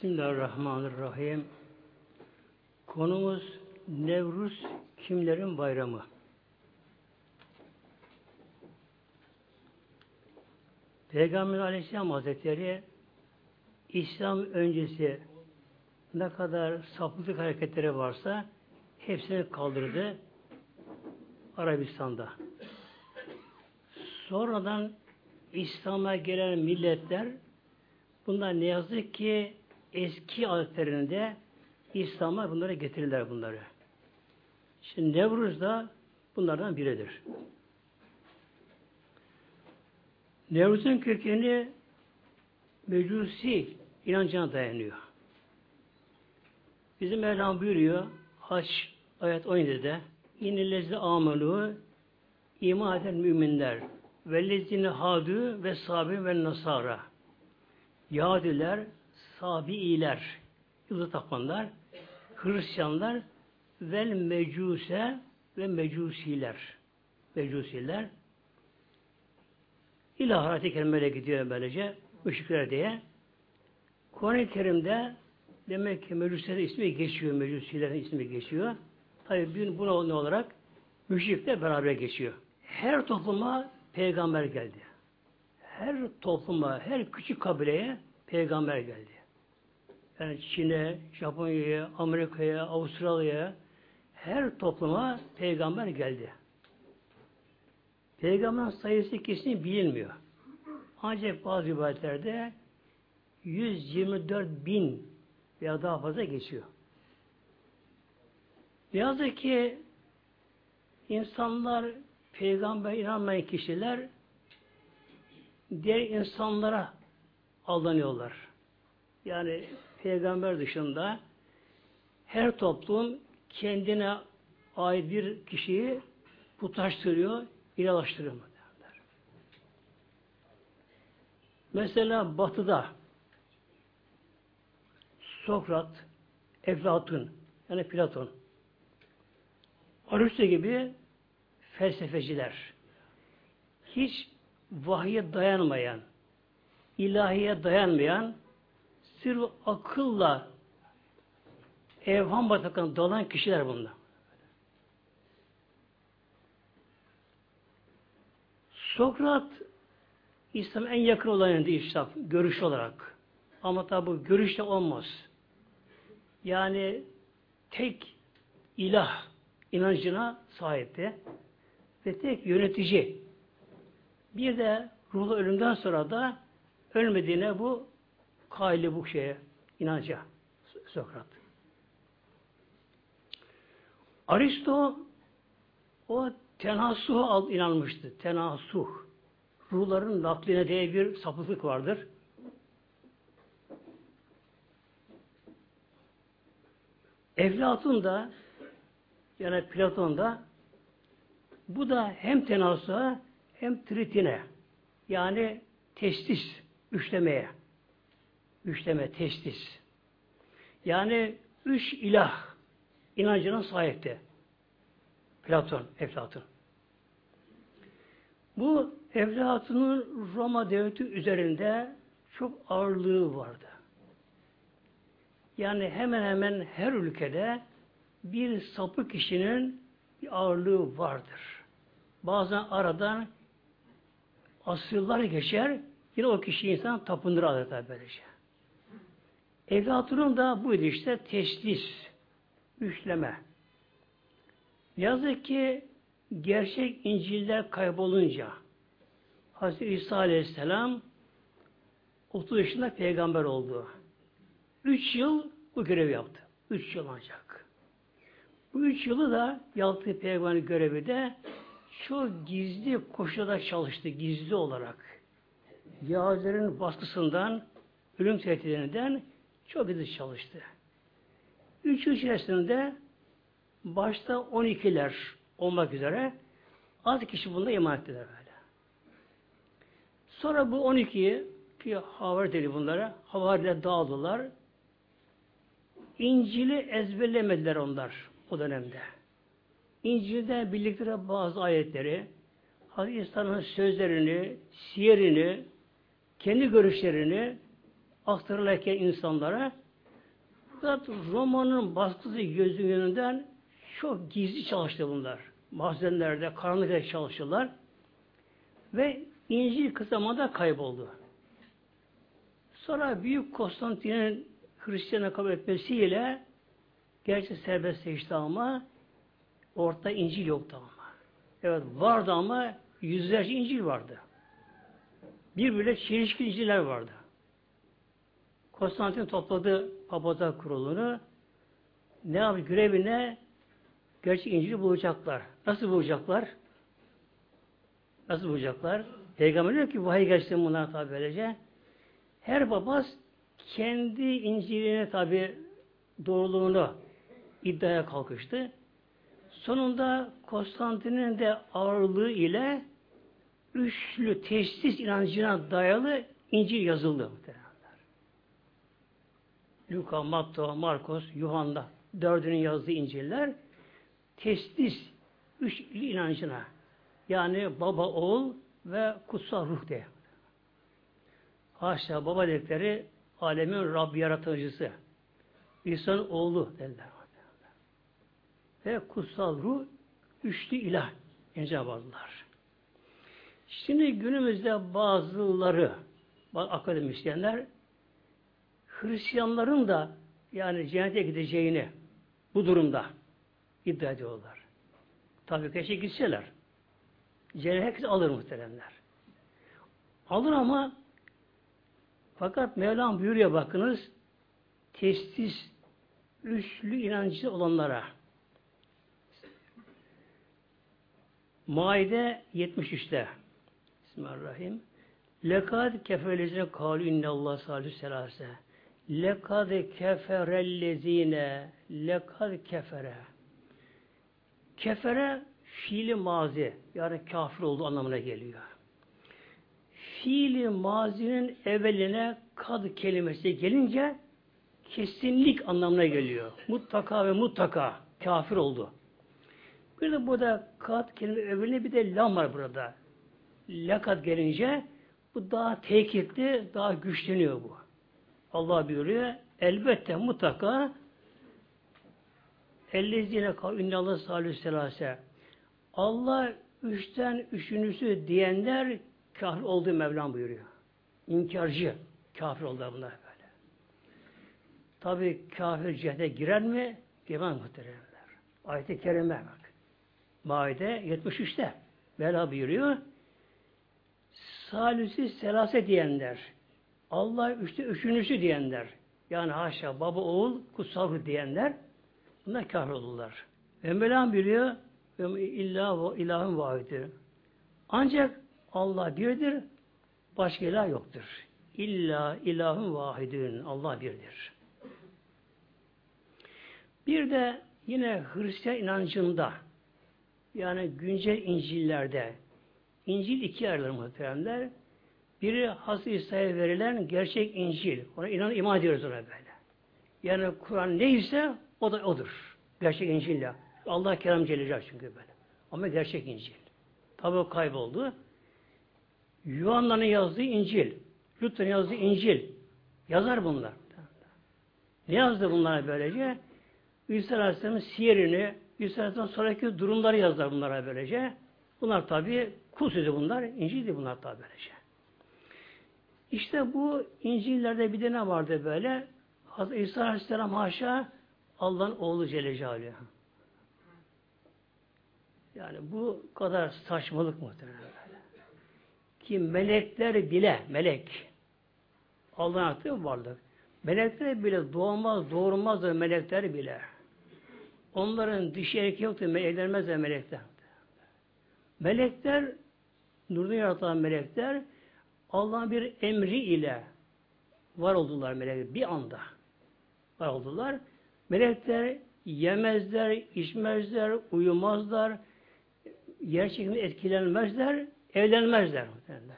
Bismillahirrahmanirrahim. Konumuz Nevruz kimlerin bayramı? Peygamber Aleyhisselam Hazretleri İslam öncesi ne kadar sapıklık hareketleri varsa hepsini kaldırdı Arabistan'da. Sonradan İslam'a gelen milletler bunlar ne yazık ki eski adetlerinde İslam'a bunları getirirler bunları. Şimdi Nevruz da bunlardan biridir. Nevruz'un kökeni Mecusi inancına dayanıyor. Bizim Mevlam buyuruyor Haç ayet 17'de İnnellezi amelu iman eden müminler vellezine hadu ve sabi ve nasara Yahudiler, Sabi'iler, yıldız tapanlar, Hristiyanlar vel mecuse ve mecusiler. Mecusiler. İlah ayet-i kerimeyle gidiyor böylece. Müşrikler diye. Kur'an-ı Kerim'de demek ki mecusilerin ismi geçiyor. Mecusilerin ismi geçiyor. Tabi bir buna ne olarak müşrikler beraber geçiyor. Her topluma peygamber geldi. Her topluma, her küçük kabileye peygamber geldi. Yani Çin'e, Japonya'ya, Amerika'ya, Avustralya'ya her topluma peygamber geldi. Peygamberin sayısı kesin bilinmiyor. Ancak bazı rivayetlerde 124 bin veya daha fazla geçiyor. Ne yazık ki insanlar peygamber inanmayan kişiler diğer insanlara aldanıyorlar. Yani peygamber dışında her toplum kendine ait bir kişiyi putlaştırıyor, ilalaştırıyor. Derler. Mesela batıda Sokrat, Eflatun yani Platon Aristo gibi felsefeciler hiç vahye dayanmayan ilahiye dayanmayan sırf akılla evham batakına dalan kişiler bunlar. Sokrat İslam en yakın olanıydı İslam görüş olarak. Ama tabi bu görüşte olmaz. Yani tek ilah inancına sahipti ve tek yönetici. Bir de ruhlu ölümden sonra da ölmediğine bu kaili bu şeye inanca Sokrat. Aristo o tenasuh al inanmıştı. Tenasuh. Ruhların nakline diye bir sapıklık vardır. Eflatun da yani Platon da bu da hem tenasuha hem tritine yani testis üçlemeye üçleme, testis yani üç ilah inancına sahipti. Platon, Eflatun. Bu Eflatun'un Roma devleti üzerinde çok ağırlığı vardı. Yani hemen hemen her ülkede bir sapık kişinin bir ağırlığı vardır. Bazen aradan asırlar geçer, yine o kişi insan tapınır adeta böylece. Eflatun'un da buydu işte teşlis, üçleme. Yazık ki gerçek İncil'ler kaybolunca Hazreti İsa Aleyhisselam 30 yaşında peygamber oldu. 3 yıl bu görevi yaptı. 3 yıl ancak. Bu 3 yılı da yaptığı peygamber görevi de çok gizli koşulda çalıştı, gizli olarak. Yahudilerin baskısından, ölüm tehditlerinden çok gizli çalıştı. Üç yıl içerisinde başta 12'ler olmak üzere az kişi bunda iman ettiler böyle. Sonra bu 12'yi ki havar dedi bunlara, havariler dağıldılar. İncil'i ezberlemediler onlar o dönemde. İncil'de bildikleri bazı ayetleri, Hazreti İsa'nın sözlerini, siyerini, kendi görüşlerini aktarırlarken insanlara Roma'nın baskısı gözü yönünden çok gizli çalıştı bunlar. Mahzenlerde, karanlıkta çalıştılar. Ve İncil kısa zamanda kayboldu. Sonra Büyük Konstantin'in Hristiyan'a kabul etmesiyle gerçi serbestleşti ama orta İncil yoktu ama. Evet vardı ama yüzlerce İncil vardı. Birbirine çelişki İncil'ler vardı. Konstantin topladı papazlar kurulunu. Ne yapıyor? Görevine gerçek İncil'i bulacaklar. Nasıl bulacaklar? Nasıl bulacaklar? Peygamber diyor ki vahiy gelsin bunlar tabi böylece. Her papaz kendi İncil'ine tabi doğruluğunu iddiaya kalkıştı. Sonunda Konstantin'in de ağırlığı ile üçlü teşhis inancına dayalı İncil yazıldı. Luka, Matta, Markos, Yuhanna dördünün yazdığı İncil'ler testis üçlü inancına yani baba, oğul ve kutsal ruh diye. Haşa baba dedikleri alemin Rabbi yaratıcısı. İnsanın oğlu derler. Ve kutsal ruh üçlü ilah encabadılar. Şimdi günümüzde bazıları akademisyenler Hristiyanların da yani cennete gideceğini bu durumda iddia ediyorlar. Tabii keşke gitseler. Cennet herkes alır muhteremler. Alır ama fakat Mevlam buyuruyor bakınız testis üçlü inancı olanlara Maide 73'te Bismillahirrahmanirrahim Lekad keferlezine kalu innallah salü selase Lekad keferellezine lekad kefere Kefere fiili mazi yani kafir olduğu anlamına geliyor. Fiili mazinin evveline kad kelimesi gelince kesinlik anlamına geliyor. Mutlaka ve mutlaka kafir oldu. Bir de burada kat kelime evveline bir de lam var burada. Lakat gelince bu daha tekitli, daha güçleniyor bu. Allah buyuruyor. Elbette mutlaka ellezine kal innallah salü selase Allah üçten üçüncüsü diyenler kafir olduğu Mevlam buyuruyor. İnkarcı kafir oldu bunlar böyle. Tabi kafir cehde girer mi? Girmez muhteremler. Ayet-i Kerime bak. Maide 73'te Mevla buyuruyor. Salüsü selase diyenler. Allah üçte üçüncüsü diyenler. Yani haşa baba oğul kutsal diyenler bunlar kafir oldular. Ve Mevlam ve illa ilahın vahidir. Ancak Allah birdir, başka ilah yoktur. İlla ilahın vahidin. Allah birdir. Bir de yine Hristiyan inancında yani güncel İncil'lerde İncil iki ayrılır muhteremler. Biri Hazreti İsa'ya verilen gerçek İncil. Ona inan iman ediyoruz ona böyle. Yani Kur'an neyse o da odur. Gerçek İncil'le. Allah kelam Celle çünkü böyle. Ama gerçek İncil. Tabi kayboldu. Yuhanna'nın yazdığı İncil. Lütfen yazdığı İncil. Yazar bunlar. Ne yazdı bunlara böylece? İsa Aleyhisselam'ın siyerini, İsa Aleyhisselam sonraki durumları yazdılar bunlara böylece. Bunlar tabi kul sözü bunlar, İncil'di bunlar tabi böylece. İşte bu İncil'lerde bir de ne vardı böyle? Hazreti İsa Aleyhisselam haşa Allah'ın oğlu Celle Celaluhu. Yani bu kadar saçmalık muhtemelen. Ki melekler bile, melek, Allah'ın attığı varlık. Melekler bile doğmaz, doğurmazdır melekler bile. Onların dişi erkeği yoktur, evlenmezler melekler. Melekler, nurunu yaratan melekler, Allah'ın bir emri ile var oldular melekler bir anda. Var oldular. Melekler yemezler, içmezler, uyumazlar, yer çekiminde etkilenmezler, evlenmezler.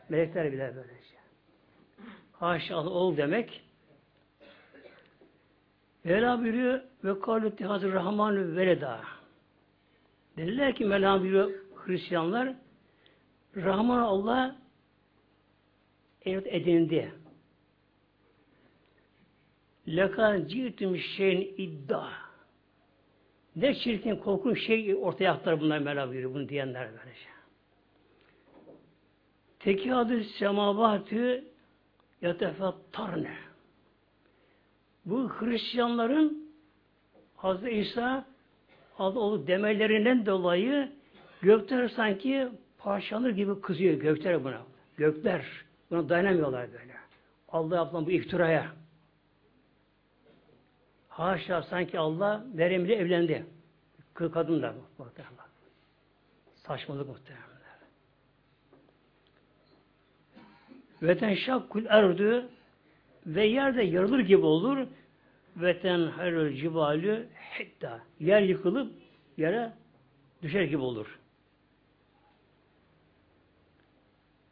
Melekler bile böyle şey. Haşa ol demek. Mevla buyuruyor ve kâlü hazır rahmanü veleda. Dediler ki Mevla Hristiyanlar Rahman Allah evlat edindi. lekan ci'tüm şeyin iddia. Ne çirkin, korkunç şey ortaya aktar bunlar Mevla buyuruyor, bunu diyenler böylece. Tekâdü semavatü yatefettarne. Bu Hristiyanların Hazreti İsa adı demelerinden dolayı gökler sanki parçalanır gibi kızıyor gökler buna. Gökler buna dayanamıyorlar böyle. Allah yapılan bu iftiraya. Haşa sanki Allah Meryem'le evlendi. Kız kadınla muhtemelen. Saçmalık muhtemelen. Ve tenşakkul erdü ve yerde yarılır gibi olur ve tenherül cibalü hitta. Yer yıkılıp yere düşer gibi olur.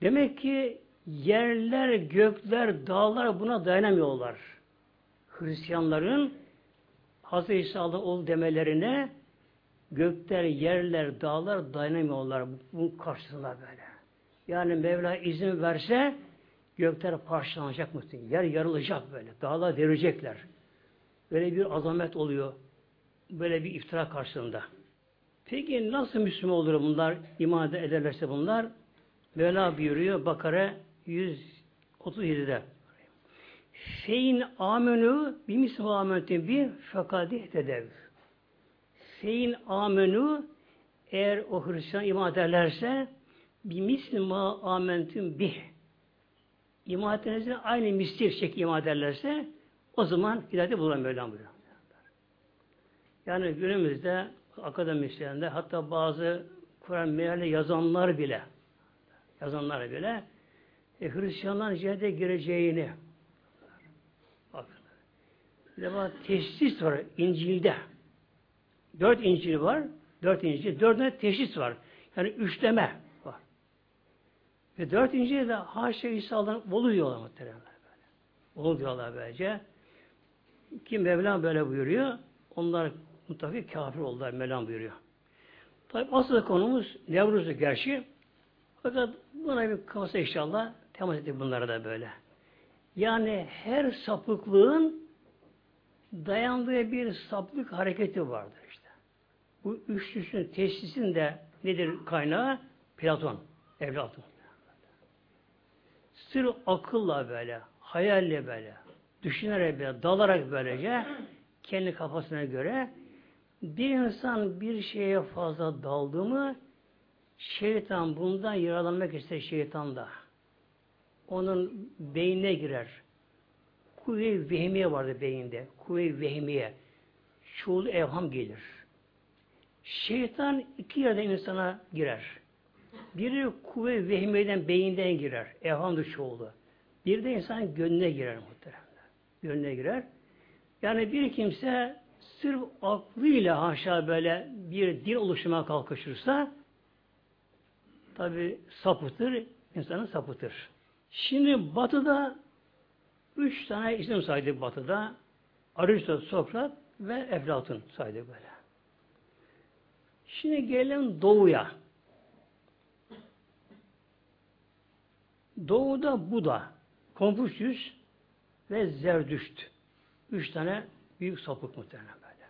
Demek ki yerler, gökler, dağlar buna dayanamıyorlar. Hristiyanların Hazreti İsa'lı ol demelerine gökler, yerler, dağlar dayanamıyorlar. Bu karşısında böyle. Yani Mevla izin verse gökler parçalanacak mı? Yer yarılacak böyle. Dağlar derecekler. Böyle bir azamet oluyor. Böyle bir iftira karşısında. Peki nasıl Müslüman olur bunlar? iman ederlerse bunlar? Mevla buyuruyor Bakara 137'de. Fein amenü bimisli amentin bir fekadi tedev. Fein amenü eğer o Hristiyan iman ederlerse bimisli ma amentin bih. İman aynı misli şekli iman ederlerse o zaman hidayeti bulan Mevlam buyuruyor. Yani günümüzde akademisyenler hatta bazı Kur'an meali yazanlar bile yazanlar bile e, Hristiyanların cennete gireceğini bakın. Bir defa teşhis var İncil'de. Dört İncil var. Dört İncil. Dördüne teşhis var. Yani üçleme var. Ve dört İncil'de de haşa İsa'dan olu diyorlar muhtemelen böyle. Olu diyorlar böylece. Kim Mevlam böyle buyuruyor. Onlar mutlaka kafir oldular Mevlam buyuruyor. Tabi asıl konumuz Nevruz'u gerçi. Fakat buna bir kafası inşallah temas ettik bunlara da böyle. Yani her sapıklığın dayandığı bir saplık hareketi vardır işte. Bu üçlüsünün teşhisin de nedir kaynağı? Platon, Evlatın. Sır akılla böyle, hayalle böyle, düşünerek böyle, dalarak böylece kendi kafasına göre bir insan bir şeye fazla daldı mı şeytan bundan yaralanmak ister şeytan da. Onun beynine girer. Kuvve-i vehmiye vardı beyinde. Kuvve-i vehmiye. Çoğulu evham gelir. Şeytan iki yerden insana girer. Biri kuvve-i vehmiyeden beyinden girer. Evhamdır çoğulu. Bir de insan gönlüne girer muhtemelen. Gönlüne girer. Yani bir kimse sırf aklıyla haşa böyle bir dil oluşturmaya kalkışırsa tabi sapıtır, insanı sapıtır. Şimdi batıda üç tane isim saydık batıda. Aristo, Sokrat ve Eflatun saydık böyle. Şimdi gelelim doğuya. Doğuda Buda, Konfüçyüs ve Zerdüşt. Üç tane büyük sapık muhtemelen böyle.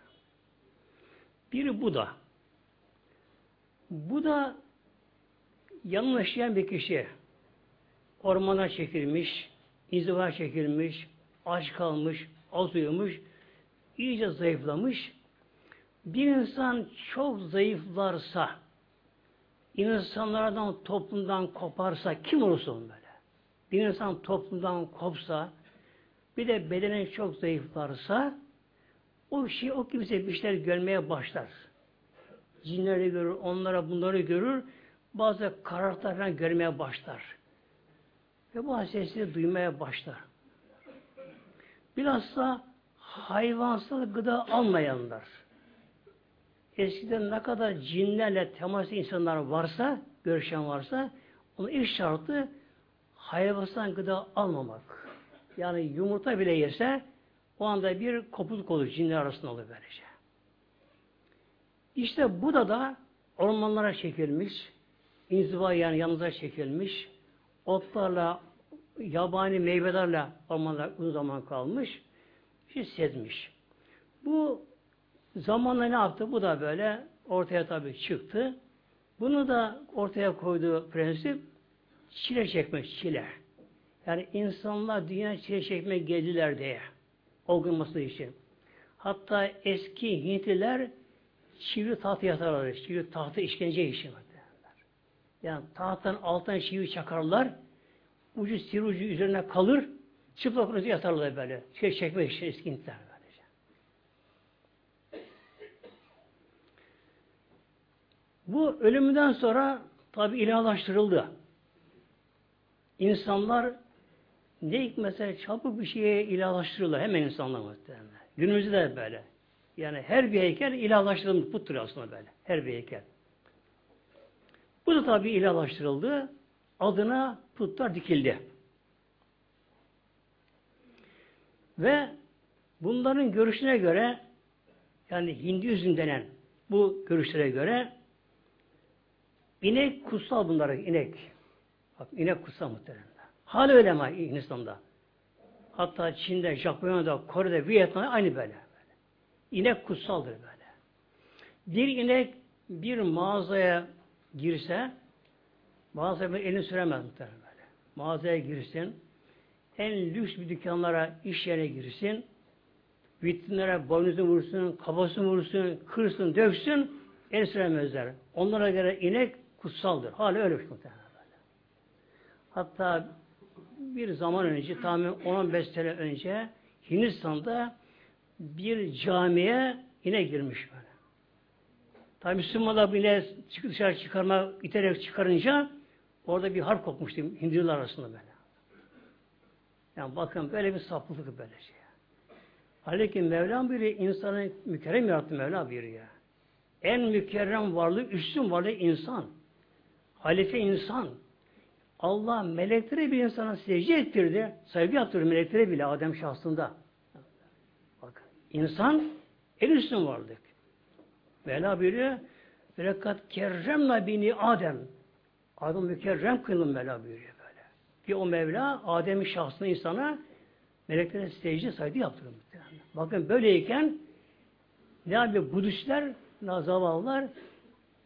Biri Buda. Buda yanına yaşayan bir kişi ormana çekilmiş, inziva çekilmiş, aç kalmış, az uyumuş, iyice zayıflamış. Bir insan çok zayıflarsa, insanlardan, toplumdan koparsa, kim olursa böyle. Bir insan toplumdan kopsa, bir de bedenen çok zayıflarsa, o şey o kimse bir şeyler görmeye başlar. Cinleri görür, onlara bunları görür, bazı karartlar falan görmeye başlar. Ve bu sesleri duymaya başlar. Bilhassa hayvansal gıda almayanlar. Eskiden ne kadar cinlerle temas insanlar varsa, görüşen varsa, onun ilk şartı hayvansal gıda almamak. Yani yumurta bile yese o anda bir kopukluk olur cinler arasında olur böylece. İşte bu da da ormanlara çekilmiş, inziva yani yanınıza çekilmiş, otlarla, yabani meyvelerle ormanlar uzun zaman kalmış. hissetmiş. Bu zamanla ne yaptı? Bu da böyle ortaya tabii çıktı. Bunu da ortaya koyduğu prensip çile çekmek, çile. Yani insanlar dünya çile çekmek geldiler diye. Olgunması için. Hatta eski Hintliler çivi tahtı yatarlar. Çivi tahtı işkence için. Yani tahttan alttan çivi çakarlar. Ucu sivri ucu üzerine kalır. Çıplak ucu yatarlar böyle. Şey çekmek için eski Hintliler böylece. Bu ölümünden sonra tabi ilahlaştırıldı. İnsanlar ne mesela çabuk bir şeye ilahlaştırıyorlar hemen insanlar muhtemelen. Günümüzde de böyle. Yani her bir heykel ilahlaştırılmış puttur aslında böyle. Her bir heykel. Bu da tabi ilahlaştırıldı. Adına putlar dikildi. Ve bunların görüşüne göre yani Hinduizm denen bu görüşlere göre inek kutsal bunlara inek. Bak inek kutsal muhtemelen. Hala öyle ama Hindistan'da. Hatta Çin'de, Japonya'da, Kore'de, Vietnam'da aynı böyle. İnek kutsaldır böyle. Bir inek bir mağazaya girse mağazaya elini süremez muhtemelen böyle. Mağazaya girsin, en lüks bir dükkanlara, iş yerine girsin, vitrinlere boynuzunu vursun, kafasını vursun, kırsın, döksün, el süremezler. Onlara göre inek kutsaldır. Hala öyle bir şey muhtemelen. Hatta bir zaman önce, tahmin 10-15 sene önce Hindistan'da bir camiye yine girmiş böyle. Tabi Müslümanlar bile dışarı çıkarma, iterek çıkarınca orada bir harp kopmuştu Hindiler arasında böyle. Yani bakın böyle bir saplık böyle şey. Halbuki Mevlam biri insanı mükerrem yarattı Mevla biri ya. En mükerrem varlığı, üstün varlığı insan. Halife insan. Allah melekleri bir insana secde ettirdi. Saygı yaptırdı melekleri bile Adem şahsında. Bak, insan en üstün varlık. Mevla buyuruyor Velakat kerremna bini Adem. Adem mükerrem kılın Mevla buyuruyor böyle. Ki o Mevla Adem'in şahsına insana meleklere secde saygı yaptırıyor. Bakın böyleyken ne yapıyor? Budistler, zavallılar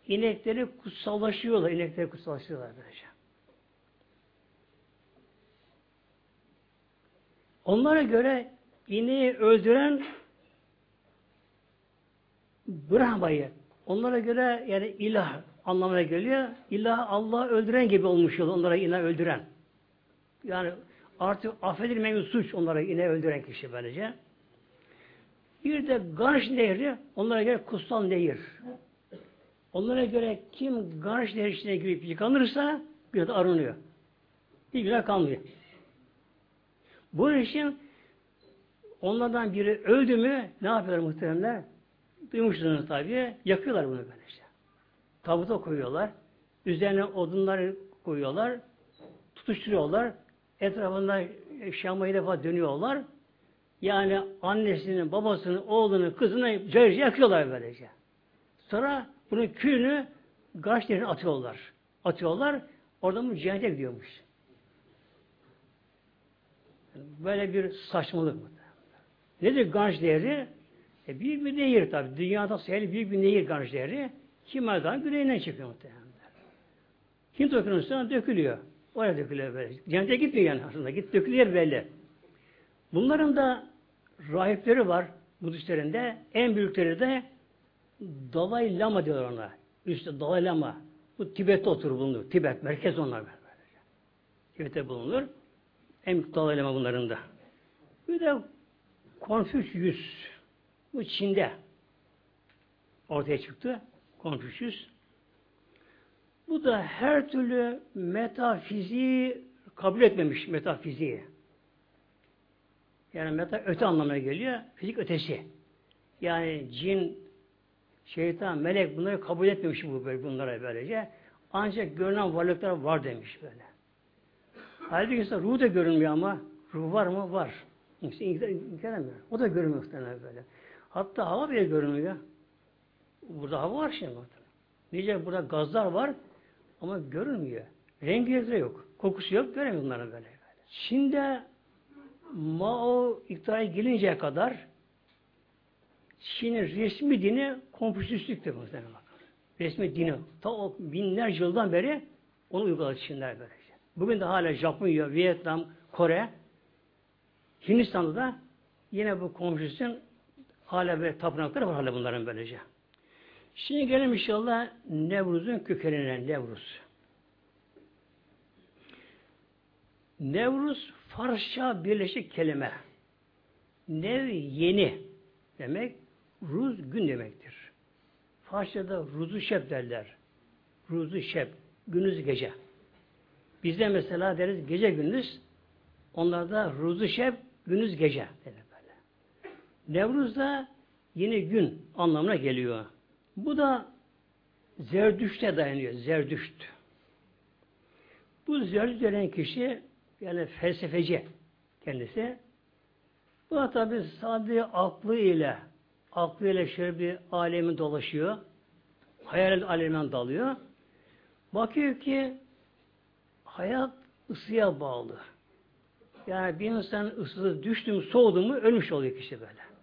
inekleri kutsallaşıyorlar. İnekleri kutsallaşıyorlar böylece. Onlara göre ineği öldüren Brahma'yı onlara göre yani ilah anlamına geliyor. İlah Allah öldüren gibi olmuş yol onlara ilah öldüren. Yani artık affedilmeyen suç onlara yine öldüren kişi böylece. Bir de Ganj Nehri onlara göre kutsal nehir. Onlara göre kim Ganj Nehri içine girip yıkanırsa de arınıyor. Bir günah kalmıyor. Bu için onlardan biri öldü mü ne yapıyorlar muhteremler? Duymuşsunuz tabi. Yakıyorlar bunu böyle işte. Tabuta koyuyorlar. Üzerine odunları koyuyorlar. Tutuşturuyorlar. Etrafında şamayı defa dönüyorlar. Yani annesinin, babasının, oğlunun, kızını cayırca yakıyorlar böylece. Sonra bunun külünü gaç atıyorlar. Atıyorlar. Oradan bu cehennete gidiyormuş. Böyle bir saçmalık bu. Nedir Ganj değeri? E büyük bir nehir tabi. Dünyada sayılı büyük bir nehir Ganj değeri. Himalaya'dan güneyinden çıkıyor muhtemelen. Hint okyanusuna dökülüyor. Oraya dökülüyor böyle. Cennete gitmiyor yani aslında. Git dökülüyor belli. Bunların da rahipleri var Budistlerin de. En büyükleri de Dalai Lama diyorlar ona. Üstte Dalai Lama. Bu Tibet'te oturur bulunur. Tibet, merkez onlar. Böylece. Tibet'te bulunur. En büyük Dalai Lama bunların da. Bir de Konfüçyüs. Bu Çin'de ortaya çıktı. Konfüçyüs. Bu da her türlü metafiziği kabul etmemiş metafiziği. Yani meta öte anlamına geliyor. Fizik ötesi. Yani cin, şeytan, melek bunları kabul etmemiş bu böyle bunlara böylece. Ancak görünen varlıklar var demiş böyle. Halbuki insan ruh da görünmüyor ama ruh var mı? Var. İnsan inkar O da görünmüyor muhtemelen böyle. Hatta hava bile görünmüyor. Burada hava var şimdi. Nice burada gazlar var ama görünmüyor. Rengi de yok. Kokusu yok. Göremiyor bunları böyle. böyle. Çin'de Mao iktidara gelinceye kadar Çin'in resmi dini Konfüçyüslüktür muhtemelen. Resmi dini. Ta o binlerce yıldan beri onu uyguladı Çinler böylece. Bugün de hala Japonya, Vietnam, Kore, Hindistan'da da yine bu Konfüçyüs'ün hala ve tapınakları var hala bunların böylece. Şimdi gelelim inşallah Nevruz'un kökenine Nevruz. Nevruz Farsça birleşik kelime. Nev yeni demek. Ruz gün demektir. Farsçada ruzu şep derler. Ruzu şep. Gündüz gece. Bizde mesela deriz gece gündüz. Onlarda ruzu şep gündüz gece. Derler böyle. Nevruz da yeni gün anlamına geliyor. Bu da Zerdüşt'e dayanıyor. Zerdüşt. Bu Zerdüşt denen kişi yani felsefeci kendisi. Bu da tabi sadece aklı ile aklıyla şöyle bir alemi dolaşıyor. Hayal aleminden dalıyor. Bakıyor ki hayat ısıya bağlı. Yani bir insan ısısı düştü mü, soğudu mu ölmüş oluyor kişi böyle.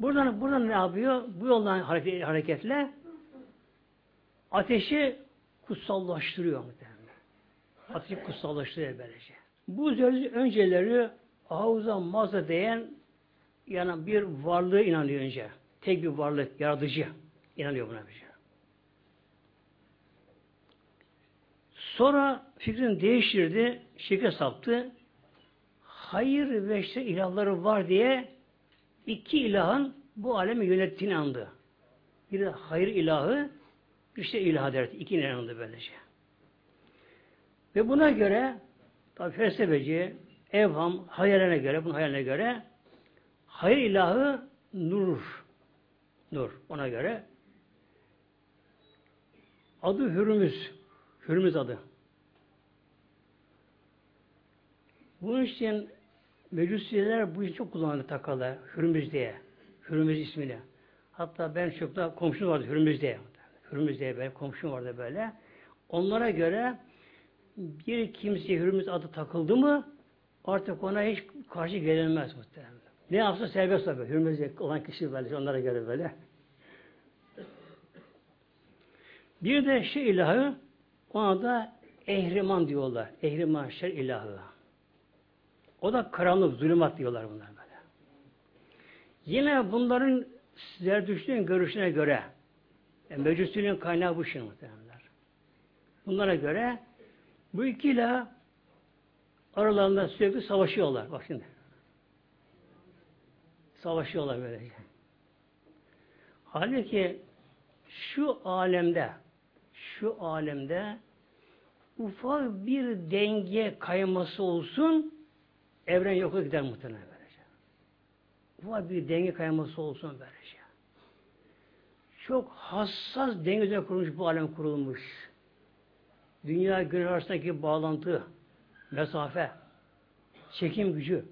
Buradan, buradan ne yapıyor? Bu yoldan hareketle ateşi kutsallaştırıyor. Ateşi kutsallaştırıyor böylece. Bu önceleri havuza mazda değen yani bir varlığı inanıyor önce. Tek bir varlık, yaratıcı inanıyor buna bir şey. Sonra fikrini değiştirdi, şirke saptı. Hayır ve işte ilahları var diye iki ilahın bu alemi yönettiğini andı. Bir hayır ilahı, bir işte ilah derdi. İki inandı böylece. Ve buna göre tabi felsefeci, evham, hayaline göre, bunun hayaline göre hayır ilahı nur. Nur. Ona göre adı Hürmüz. Hürmüz adı. Bunun için Mecusiler bu için çok kullandı takalı. Hürmüz diye. Hürmüz ismiyle. Hatta ben çok da komşum vardı Hürmüz diye. Hürmüz diye böyle komşum vardı böyle. Onlara göre bir kimseye Hürmüz adı takıldı mı artık ona hiç karşı gelinmez muhtemelen. Ne yapsa serbest tabi. Hürmüz olan kişi böyle onlara göre böyle. Bir de şey ilahı ona da ehriman diyorlar. Ehriman şer ilahı. O da karanlık, zulümat diyorlar bunlar böyle. Yine bunların Zerdüşt'ün görüşüne göre yani Meclisinin kaynağı bu şimdi muhtemelenler. Bunlara göre bu ikiyle aralarında sürekli savaşıyorlar. Bak şimdi. Savaşıyorlar böylece. Halbuki şu alemde şu alemde ufak bir denge kayması olsun evren yok gider muhtemelen böylece. Ufak bir denge kayması olsun böylece. Çok hassas denge kurulmuş bu alem kurulmuş. Dünya gün arasındaki bağlantı, mesafe, çekim gücü,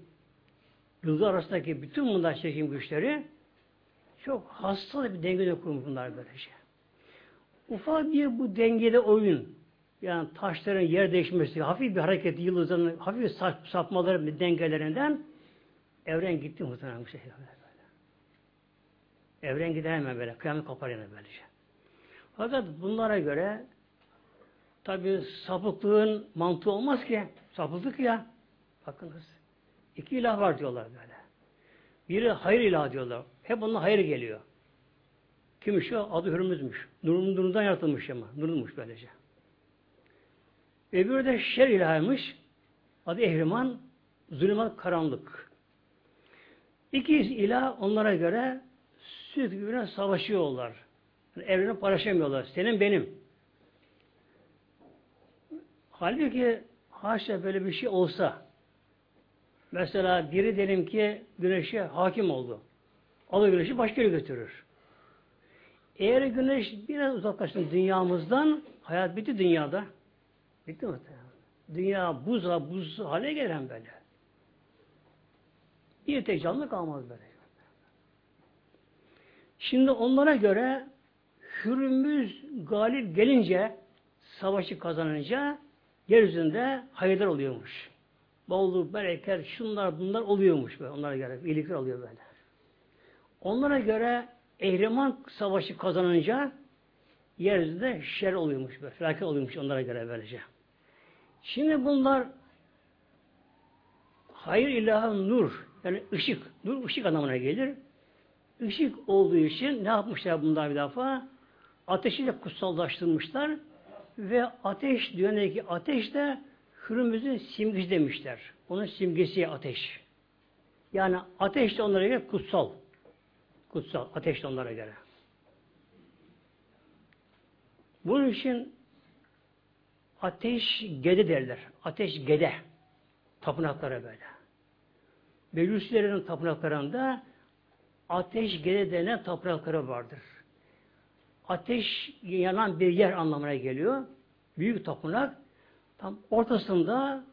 yıldız arasındaki bütün bunlar çekim güçleri çok hassas bir dengede kurmuş bunlar böylece. Ufak bir bu dengede oyun, yani taşların yer değişmesi, hafif bir hareket, yıldızların hafif bir dengelerinden evren gitti muhtemelen bu şekilde böyle. Evren gider hemen böyle, kıyamet kopar yine böylece. Fakat bunlara göre tabi sapıklığın mantığı olmaz ki. Sapıklık ya. Bakınız. İki ilah var diyorlar böyle. Biri hayır ilah diyorlar. Hep onunla hayır geliyor. Kimmiş o? Adı Hürmüz'müş. Nurun nurundan yaratılmış ama. Nurunmuş böylece. Öbürü de şer ilahıymış. Adı Ehriman. Zulümat karanlık. İki ilah onlara göre sürekli birbirine savaşıyorlar. Yani evreni paylaşamıyorlar. Senin benim. Halbuki haşa böyle bir şey olsa mesela biri diyelim ki güneşe hakim oldu. Alır güneşi başka yere götürür. Eğer güneş biraz uzaklaştı dünyamızdan hayat bitti dünyada. Bitti mi? Dünya buza buz hale gelen böyle. Bir tek canlı kalmaz böyle. Şimdi onlara göre Hürmüz galip gelince savaşı kazanınca yeryüzünde hayırlar oluyormuş. bolluk, bereket, şunlar bunlar oluyormuş böyle onlara göre. iyilikler oluyor böyle. Onlara göre Ehriman Savaşı kazanınca yeryüzünde şer oluyormuş böyle. Felaket oluyormuş onlara göre böylece. Şimdi bunlar hayır ilahı nur yani ışık. Nur ışık anlamına gelir. Işık olduğu için ne yapmışlar bunlar bir defa? Ateşi de kutsallaştırmışlar ve ateş dünyadaki ateş de hürümüzün simgesi demişler. Onun simgesi ateş. Yani ateş de onlara göre kutsal. Kutsal. Ateş de onlara göre. Bunun için ateş gede derler. Ateş gede. Tapınaklara böyle. Mecusilerin tapınaklarında ateş gede denen tapınakları vardır. Ateş yanan bir yer anlamına geliyor. Büyük tapınak. Tam ortasında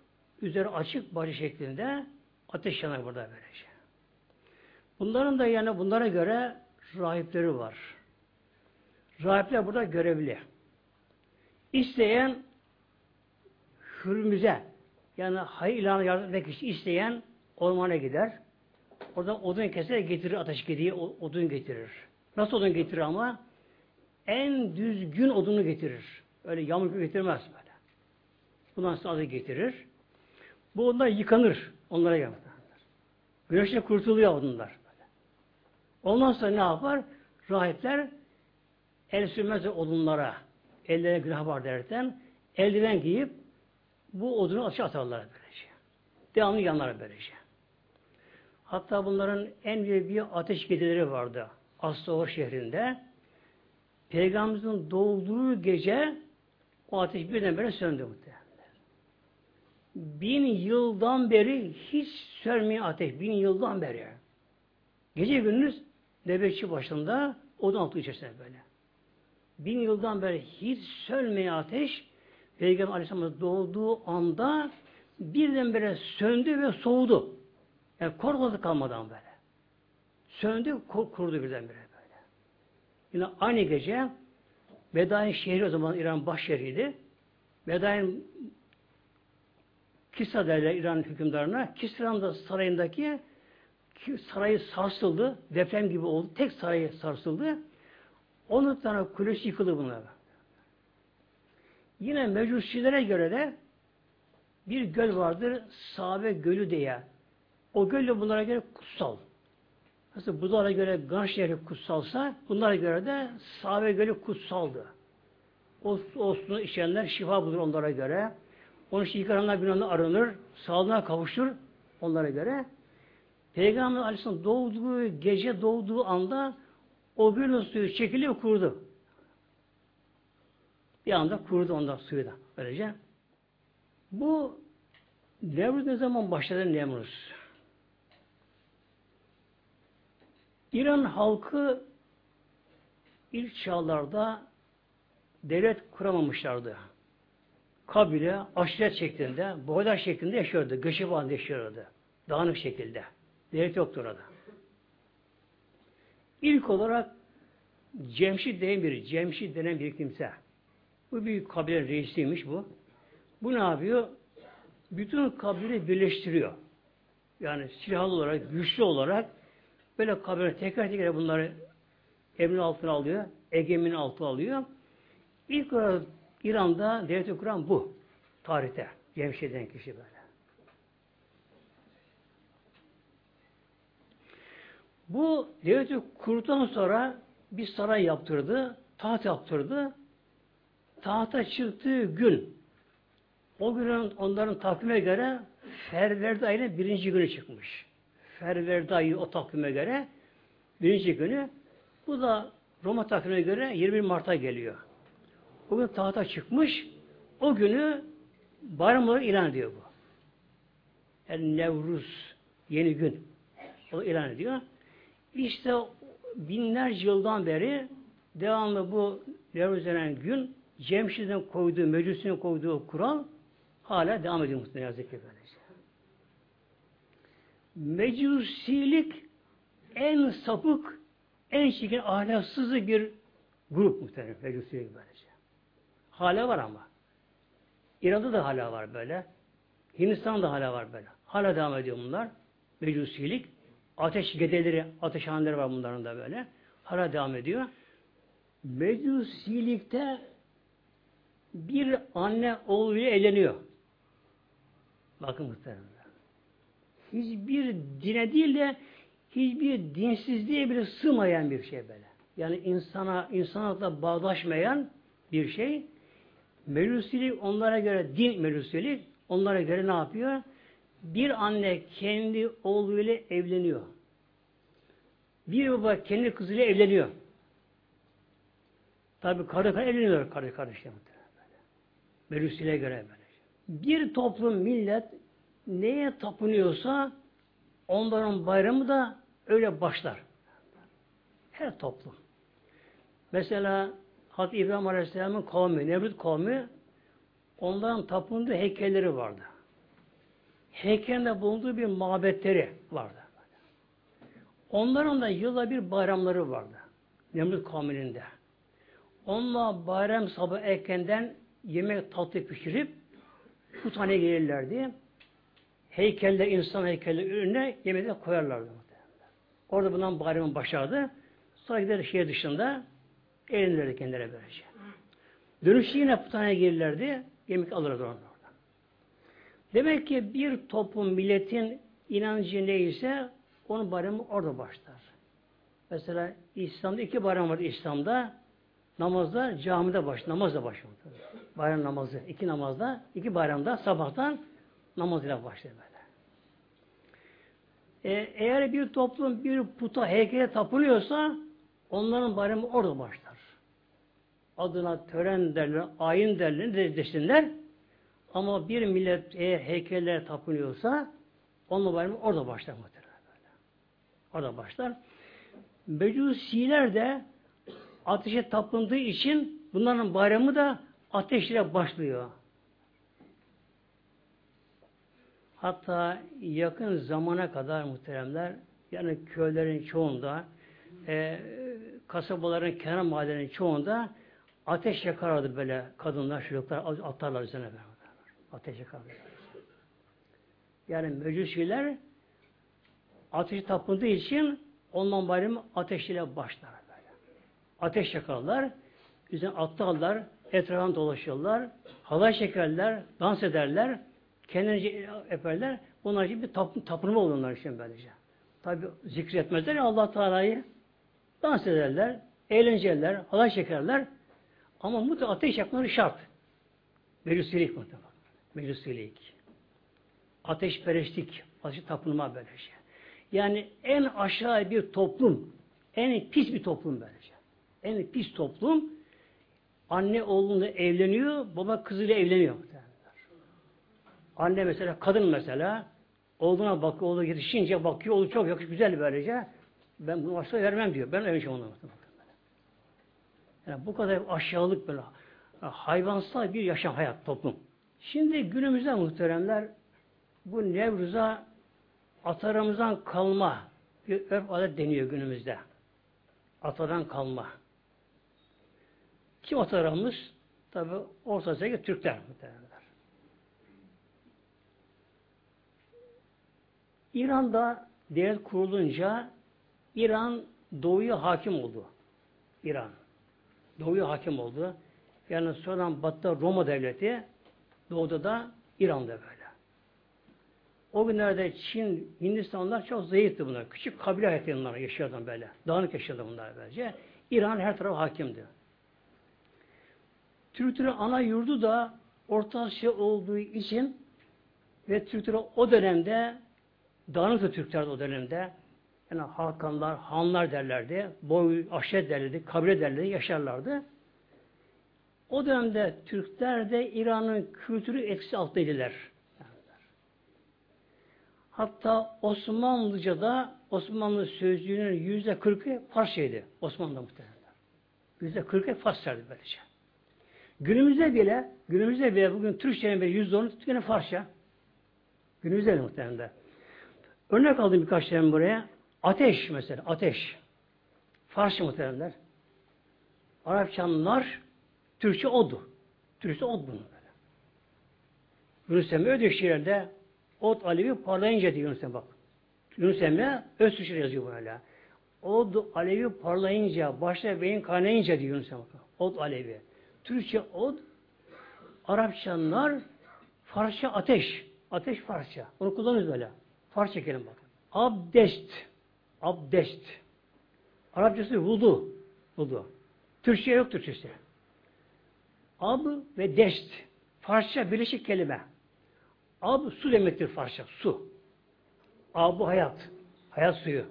üzeri açık bari şeklinde ateş yanar burada böylece. Bunların da yani bunlara göre rahipleri var. Rahipler burada görevli. İsteyen hürmüze yani hayır ilanı yardım isteyen ormana gider. Orada odun keser getirir ateş gediği odun getirir. Nasıl odun getirir ama? En düzgün odunu getirir. Öyle yamuk getirmez böyle. Bundan sonra getirir. Bu onlar yıkanır. Onlara gelmez. Güneşle kurtuluyor odunlar. Böyle. Ondan sonra ne yapar? Rahipler el sürmez odunlara ellerine günah var derken eldiven giyip bu odunu ateşe atarlar böylece. Devamlı yanlar böylece. Hatta bunların en büyük bir ateş geceleri vardı. Aslıor şehrinde. Peygamberimizin doğduğu gece o ateş birdenbire söndü muhtemelen. Bin yıldan beri hiç sönmeyen ateş. Bin yıldan beri. Gece gündüz nöbetçi başında odun altı içerisinde böyle. Bin yıldan beri hiç sönmeyen ateş Peygamber Aleyhisselam'ın doğduğu anda birdenbire söndü ve soğudu. Yani korkmadı kalmadan böyle. Söndü, kurdu birdenbire böyle. Yine aynı gece Medain şehri o zaman İran baş şehriydi. Medain Kisra derler İran hükümdarına. Kisra'nın da sarayındaki sarayı sarsıldı. Deprem gibi oldu. Tek sarayı sarsıldı. Onun tane kulesi yıkıldı bunlar. Yine mecusçilere göre de bir göl vardır. Sahabe Gölü diye. O göl de bunlara göre kutsal. Nasıl bunlara göre Ganş yeri kutsalsa bunlara göre de Sahabe Gölü kutsaldı. O, o sunu içenler şifa bulur onlara göre. Onun için yıkananlar günahına arınır. Sağlığına kavuşur onlara göre. Peygamber Aleyhisselam doğduğu, gece doğduğu anda o gölün suyu çekiliyor kurdu. Bir anda kurudu ondan suyu da. Böylece. Bu Nevruz ne zaman başladı Nemruz? İran halkı ilk çağlarda devlet kuramamışlardı. Kabile, aşiret şeklinde, boylar şeklinde yaşıyordu. Göçebe halinde yaşıyordu. Dağınık şekilde. Devlet yoktu orada. İlk olarak Cemşit denen bir, Cemşit denen bir kimse. Bu büyük kabile reisiymiş bu. Bu ne yapıyor? Bütün kabileyi birleştiriyor. Yani silahlı olarak, güçlü olarak böyle kabile tekrar tekrar bunları emrin altına alıyor. Egemin altına alıyor. İlk olarak İran'da devleti kuran bu. Tarihte. Cemşir'den kişi böyle. Bu devleti kurduktan sonra bir saray yaptırdı, taht yaptırdı. Tahta çıktığı gün, o günün onların takvime göre Ferverde ayının birinci günü çıkmış. Ferverde ayı o takvime göre birinci günü. Bu da Roma takvime göre 21 Mart'a geliyor. Bugün tahta çıkmış. O günü bayram olarak ilan ediyor bu. Yani Nevruz, yeni gün. O ilan ediyor. İşte binlerce yıldan beri devamlı bu Nevruz denen gün Cemşid'in koyduğu, meclisinin koyduğu kural hala devam ediyor muhtemelen yazık ki böylece. Mecusilik en sapık, en çirkin, ahlaksız bir grup muhtemelen mecusilik böylece. Hala var ama. İran'da da hala var böyle. Hindistan'da hala var böyle. Hala devam ediyor bunlar. Mecusilik. Ateş gedeleri, ateşhaneleri var bunların da böyle. Hala devam ediyor. Mecusilikte bir anne oğluyla evleniyor. Bakın muhtemelen. Hiçbir dine değil de hiçbir dinsizliğe bile sığmayan bir şey böyle. Yani insana, insanlıkla bağdaşmayan bir şey. Melusilik onlara göre din melusilik onlara göre ne yapıyor? Bir anne kendi oğluyla evleniyor. Bir baba kendi kızıyla evleniyor. Tabi karı karı evleniyor karı kardeşler. Melusiliğe göre böyle. Bir toplum millet neye tapınıyorsa onların bayramı da öyle başlar. Her toplum. Mesela Hazreti İbrahim Aleyhisselam'ın kavmi, Nemrut kavmi onların tapındığı heykelleri vardı. Heykelinde bulunduğu bir mabetleri vardı. Onların da yılda bir bayramları vardı. Nemrut kavminin de. Onunla bayram sabah erkenden yemek tatlı pişirip kuthaneye gelirlerdi. Heykeller, insan heykeller önüne yemekler koyarlardı. Orada bundan bayramın başardı. Sonra gider şehir dışında eğlenirlerdi kendileri böylece. Dönüşte yine kuthaneye gelirlerdi. Yemek alırlardı oradan. Demek ki bir toplum, milletin inancı neyse onun bayramı orada başlar. Mesela İslam'da iki bayram var İslam'da. Namazda camide baş, namazla başlıyor. Bayram namazı, iki namazda, iki bayramda sabahtan namaz ile başlıyor böyle. Ee, eğer bir toplum bir puta heykele tapılıyorsa onların bayramı orada başlar. Adına tören derler, ayin derler, de desinler. Ama bir millet eğer heykellere tapınıyorsa onun bayramı orada başlar muhtemelen. Böyle. Orada başlar. Mecusiler de ateşe tapındığı için bunların bayramı da ateşle başlıyor. Hatta yakın zamana kadar muhteremler yani köylerin çoğunda e, kasabaların kenar mahallenin çoğunda ateş yakarlardı böyle kadınlar, çocuklar atarlar üzerine beraber. Ateş yakarlar. Yani mecusiler ateşi tapındığı için ondan bayramı ateşiyle başlar ateş yakarlar, üzerine atlarlar, etrafına dolaşırlar, halay çekerler, dans ederler, kendince yaparlar. Bunlar için bir tap tapınma olur onlar için böylece. Tabi zikretmezler ya Allah Teala'yı. Dans ederler, eğlenceler, halay çekerler. Ama mutlaka ateş yakmaları şart. Meclisilik mutlaka. Meclisilik. Ateşperestlik, ateş tapınma böyle şey. Yani en aşağı bir toplum, en pis bir toplum böylece en pis toplum anne oğlunla evleniyor, baba kızıyla evleniyor. Anne mesela, kadın mesela oğluna bakıyor, oğlu yetişince bakıyor, oğlu çok yakış, güzel böylece. Ben bunu asla vermem diyor. Ben evleneceğim onunla. Yani bu kadar aşağılık böyle hayvansal bir yaşam hayat toplum. Şimdi günümüzde muhteremler bu Nevruz'a ataramızdan kalma bir örf adet deniyor günümüzde. Atadan kalma. Kim ataramız? Tabi Orta Asya'daki Türkler muhtemelenler. İran'da devlet kurulunca İran doğuya hakim oldu. İran. Doğuya hakim oldu. Yani sonradan batıda Roma devleti, doğuda da İran'da böyle. O günlerde Çin, Hindistanlar çok zayıftı bunlar. Küçük kabile hayatı bunlar yaşıyordu böyle. Dağınık yaşıyordu bunlar böylece. İran her tarafa hakimdi. Türklerin ana yurdu da Orta Asya olduğu için ve Türkler o dönemde dağınıktı Türkler o dönemde. Yani Hakanlar, Hanlar derlerdi. Boy, aşet derlerdi, kabile derlerdi, yaşarlardı. O dönemde Türkler de İran'ın kültürü eksi altındaydılar. Hatta Osmanlıca'da Osmanlı sözlüğünün yüzde kırkı Farsçaydı. Osmanlı muhtemelen. Yüzde kırkı Farsçaydı böylece. Günümüzde bile, günümüzde bile bugün Türkçenin bir yüzde onu yine Farsça. Günümüzde de muhtemelen. Örnek aldım birkaç tane buraya. Ateş mesela, ateş. Farsça muhtemelenler. Arapça nar, Türkçe odu. Türkçe od bunu böyle. Yunus Emre öyle şiirde ot alevi parlayınca diyor Yunus Emre bak. Yunus Emre öz şiir yazıyor böyle. Od alevi parlayınca, başta beyin kaynayınca diyor Yunus Emre. Od alevi. Türkçe od, Arapça nar, Farsça ateş. Ateş Farsça. Onu kullanıyoruz böyle. Farsça kelime bakın. Abdest. Abdest. Arapçası vudu. Vudu. Türkçe yok Türkçesi. Ab ve dest. Farsça birleşik kelime. Ab su demektir Farsça. Su. Abu hayat. Hayat suyu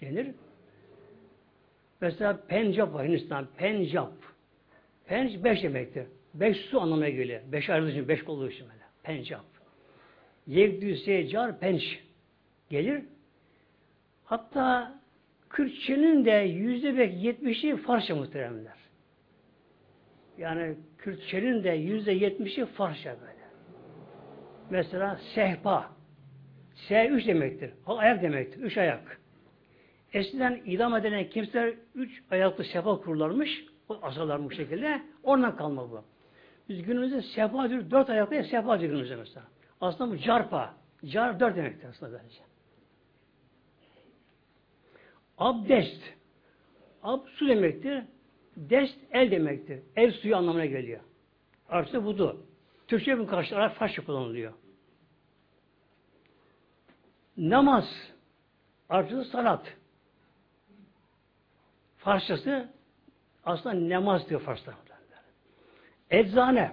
denir. Mesela Pencap var Hindistan. Pencap. Penc beş demektir. Beş su anlamına geliyor. Beş ayrılığı için, beş kolu için böyle. Pencap. Yekdü secar penç gelir. Hatta Kürtçenin de yüzde bek yetmişi Farsça muhteremler. Yani Kürtçenin de yüzde yetmişi Farsça böyle. Mesela sehpa. S üç demektir. Ayak demektir. Üç ayak. Eskiden idam edilen kimseler üç ayaklı sefa kurlarmış. Asalar bu şekilde. Ondan kalma bu. Biz günümüzde sefa diyoruz. Dört ayaklı ya sefa diyoruz günümüzde mesela. Aslında bu carpa. Car dört demektir aslında böylece. Abdest. Ab su demektir. Dest el demektir. El suyu anlamına geliyor. Arapçada budu. Türkçe bu karşı Arap Farsça kullanılıyor. Namaz. Arapçada salat. Farsçası aslında namaz diyor Farsça. Eczane.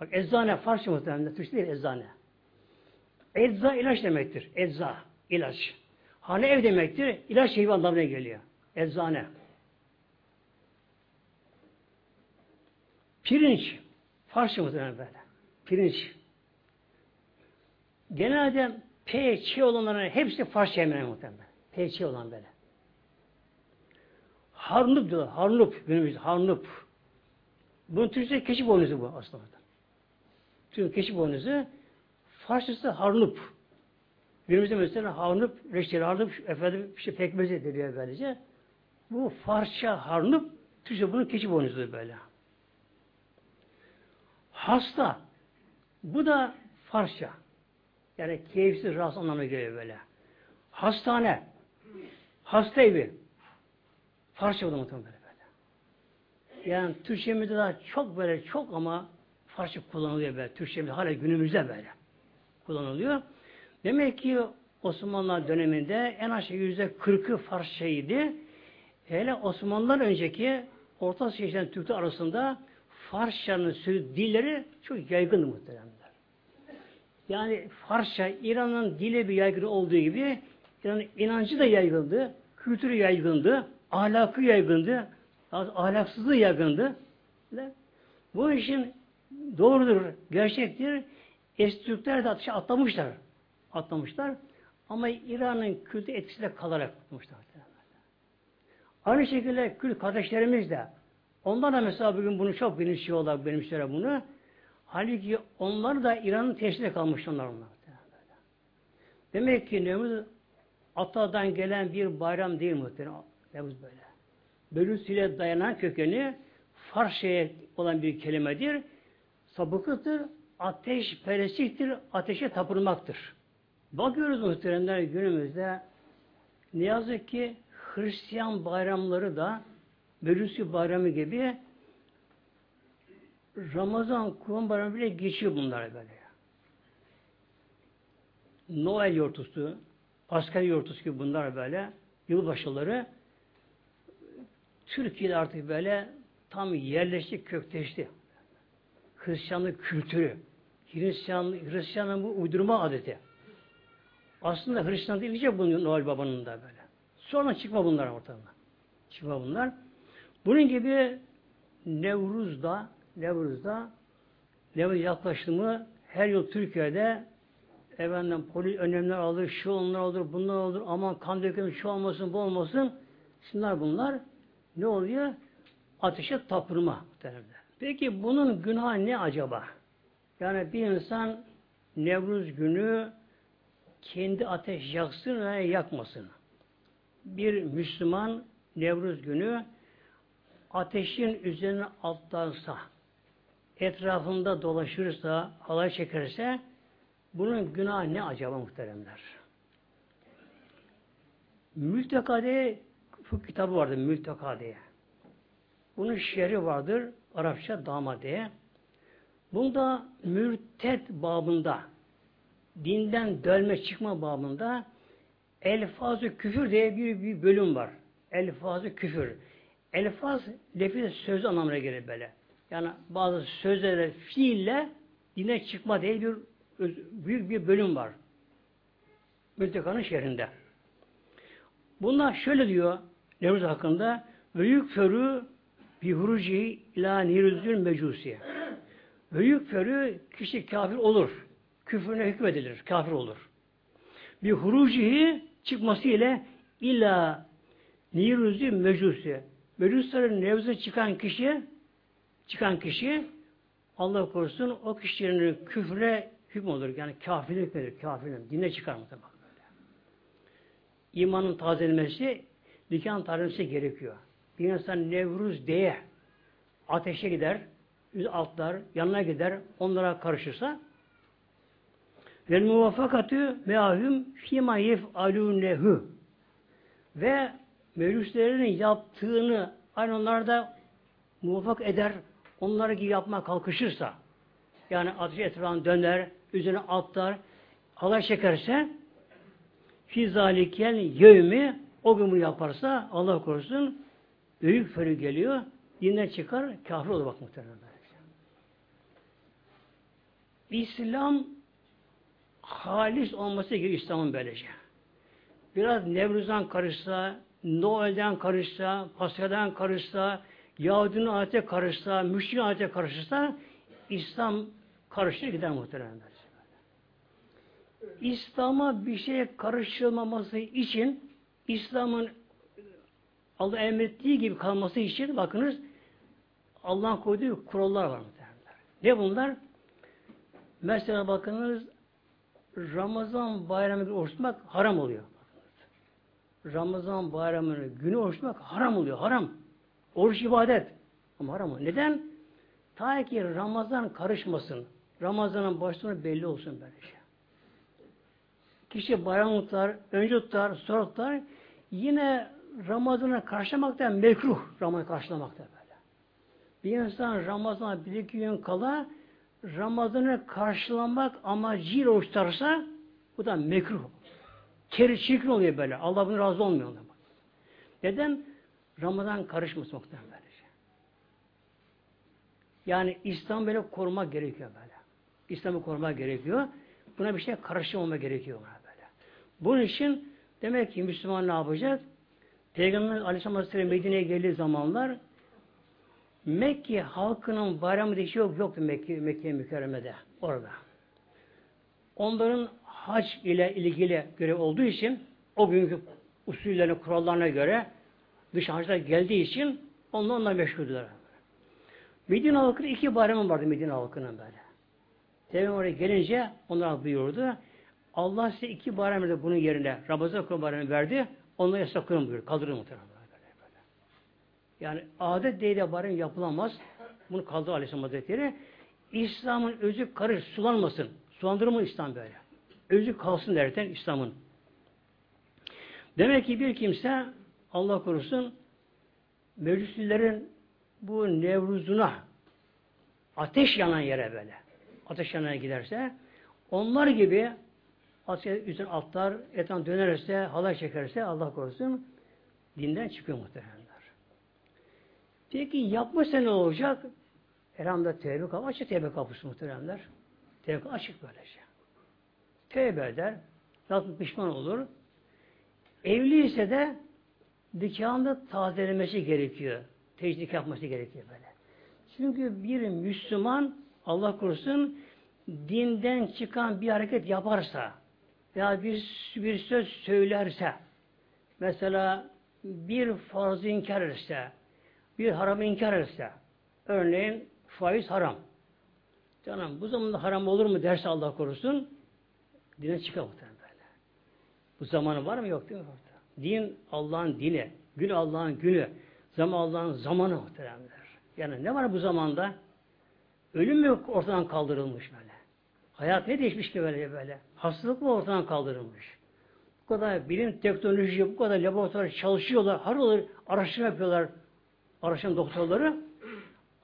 Bak eczane Farsça muhtemelen. Türkçe değil eczane. Ecza ilaç demektir. Ecza ilaç. Hane ev demektir. İlaç şeyi anlamına geliyor. Eczane. Pirinç. Farsça muhtemelen böyle. Pirinç. Genelde P, Ç olanların hepsi Farsça hemen muhtemelen. P, Ç olan böyle. Harnup diyorlar. Harnup. Günümüzde harnup. Bunun Türkçe keçi boynuzu bu aslında. Çünkü keçi boynuzu Farsçası harnup. Günümüzde mesela harnup, reçeli harnup, efendim işte pekmezi deniyor böylece. Bu Farsça harnup, Türkçe bunun keçi boynuzu böyle. Hasta. Bu da Farsça. Yani keyifsiz, rahatsız anlamına geliyor böyle. Hastane. Hasta evi. Farsça bu muhtemelen böyle. Yani Türkçemizde daha çok böyle çok ama Farsça kullanılıyor böyle. Türkçemizde hala günümüzde böyle kullanılıyor. Demek ki Osmanlılar döneminde en aşağı yüzde kırkı Farsçaydı. Hele Osmanlılar önceki Orta Asya Türkler arasında Farsçanın dilleri çok yaygın muhteremler. Yani Farsça İran'ın dili bir yaygın olduğu gibi İran'ın inancı da yaygındı, kültürü yaygındı, ahlakı yaygındı, ahlaksızlığı yaygındı. Bu işin doğrudur, gerçektir. Eski Türkler de ateşe atlamışlar. Atlamışlar. Ama İran'ın kültü etkisiyle kalarak atlamışlar. Aynı şekilde Kürt kardeşlerimiz de onlar da mesela bugün bunu çok bilinçliyorlar, benimseler bunu. Halbuki onlar da İran'ın tesirinde kalmış onlar. onlar. Demek ki Nevruz atadan gelen bir bayram değil muhtemelen. Nevruz böyle. Bölüsüyle dayanan kökeni Farsça'ya olan bir kelimedir. Sabıkıdır. Ateş perestliktir. Ateşe tapınmaktır. Bakıyoruz muhteremler günümüzde ne yazık ki Hristiyan bayramları da Bölüsü bayramı gibi Ramazan, Kurban bayramı bile geçiyor bunlar böyle. Noel yortusu, Pascal yortusu gibi bunlar böyle yılbaşıları Türkiye'de artık böyle tam yerleşti, kökleşti. Hristiyanlık kültürü. Hristiyan, Hristiyanın bu uydurma adeti. Aslında Hristiyan değil bunun Noel Baba'nın da böyle. Sonra çıkma bunlar ortadan. Çıkma bunlar. Bunun gibi Nevruz'da Nevruz'da Nevruz yaklaşımı her yıl Türkiye'de efendim polis önlemler alır, şu onlar alır, bunlar alır, aman kan dökümü şu olmasın, bu olmasın. Şunlar bunlar ne oluyor? Ateşe tapırma. Peki bunun günahı ne acaba? Yani bir insan Nevruz günü kendi ateş yaksın veya yakmasın. Bir Müslüman Nevruz günü ateşin üzerine atlarsa, etrafında dolaşırsa, halay çekerse Bunun günahı ne acaba muhteremler? Mülteka diye fıkıh kitabı vardır Mülteka diye. Bunun şerhi vardır Arapça dama diye. Bunda mürtet babında dinden dönme çıkma babında elfazı küfür diye bir, bir bölüm var. Elfazı küfür. Elfaz lefiz söz anlamına gelir böyle. Yani bazı sözlere fiille dine çıkma diye bir büyük bir bölüm var. Mültekanın şehrinde. Bunlar şöyle diyor Nevruz hakkında ve yükferü bir huruci ila nirüzül mecusiye. Ve yükferü kişi kafir olur. Küfrüne hükmedilir. Kafir olur. Bir hurucihi çıkması ile ila nirüzül mecusiye. Mecusların nevze çıkan kişi çıkan kişi Allah korusun o kişinin küfre hüküm olur. Yani kafirlik verir. Kafirlik. Dine çıkar mı. İmanın tazelenmesi nikahın tazelenmesi gerekiyor. Bir insan Nevruz diye ateşe gider, yüz altlar, yanına gider, onlara karışırsa ve muvaffakatü meahüm fîmâ yef'alûnehu ve meclislerinin yaptığını aynı onlar da muvaffak eder, onları gibi yapmaya kalkışırsa yani ateş etrafına döner, üzerine atlar, halay çekerse fizalikel yevmi o gün bunu yaparsa Allah korusun büyük feri geliyor, dinden çıkar, kafir olur bak muhtemelen. İslam halis olması gibi İslam'ın böylece. Biraz Nevruz'dan karışsa, Noel'den karışsa, Pasya'dan karışsa, Yahudinin adete karışsa, müşrik adete karışırsa İslam karışır gider muhtemelen. İslam'a bir şey karıştırılmaması için İslam'ın Allah emrettiği gibi kalması için bakınız Allah'ın koyduğu kurallar var muhtemelen. Ne bunlar? Mesela bakınız Ramazan bayramı oruç tutmak haram oluyor. Ramazan bayramını günü oruç haram oluyor. Haram. Oruç ibadet. Ama haram oluyor. Neden? Ta ki Ramazan karışmasın. Ramazanın başlığını belli olsun böyle şey. Kişi bayram tutar, önce tutar, sonra tutar. Yine Ramazan'a karşılamakta mekruh. Ramazan'ı karşılamakta böyle. Bir insan Ramazan'a bir iki gün kala Ramazan'ı karşılamak amacıyla oruç tutarsa bu da mekruh. Keri çirkin oluyor böyle. Allah bunu razı olmuyor. Ondan. Neden? Ramazan karışması muhtemelen. Yani İslam böyle korumak gerekiyor böyle. İslam'ı korumak gerekiyor. Buna bir şey karışmama gerekiyor buna böyle. Bunun için demek ki Müslüman ne yapacak? Peygamber Aleyhisselam Hazretleri Medine'ye geldiği zamanlar Mekke halkının bayramı diye şey yok, yoktu Mekke, Mekke mükerremede orada. Onların hac ile ilgili görev olduğu için o günkü usullerine, kurallarına göre dış hacılar geldiği için onlar onunla meşguldüler. Medine halkının iki bayramı vardı Medine halkının böyle. Peygamber oraya gelince onlar buyurdu. Allah size iki bayram bunun yerine Ramazan Kurban bayramı verdi. Onları yasaklayın buyurdu. Kaldırın muhtemelen. Yani adet değil de bayram yapılamaz. Bunu kaldırdı Aleyhisselam Hazretleri. İslam'ın özü karış, sulanmasın. Sulandırma İslam böyle. Özü kalsın derken İslam'ın. Demek ki bir kimse Allah korusun mevcutlerin bu nevruzuna ateş yanan yere böyle ateş yanına giderse onlar gibi ateş üzerine atlar, etan dönerse, halay çekerse Allah korusun dinden çıkıyor muhtemelenler. Peki yapmasa ne olacak? Elhamdülillah tevbe kapı açık tevbe kapısı muhteremler. Tevbe açık böylece. Tevbe eder. Zaten pişman olur. Evli ise de nikahında tazelemesi gerekiyor. Tecdik yapması gerekiyor böyle. Çünkü bir Müslüman Allah korusun dinden çıkan bir hareket yaparsa veya bir, bir söz söylerse mesela bir farzı inkar ederse bir haramı inkar ederse örneğin faiz haram. Canım bu zamanda haram olur mu derse Allah korusun dine çıkar muhtemelen böyle. Bu zamanı var mı yok değil mi? Din Allah'ın dini. Gün Allah'ın günü. Zaman Allah'ın zamanı muhteremler. Yani ne var bu zamanda? Ölüm mü ortadan kaldırılmış böyle? Hayat ne değişmiş ki böyle böyle. Hastalık mı ortadan kaldırılmış. Bu kadar bilim teknoloji, bu kadar laboratuvar çalışıyorlar, har olur, araştırma yapıyorlar araştıran doktorları.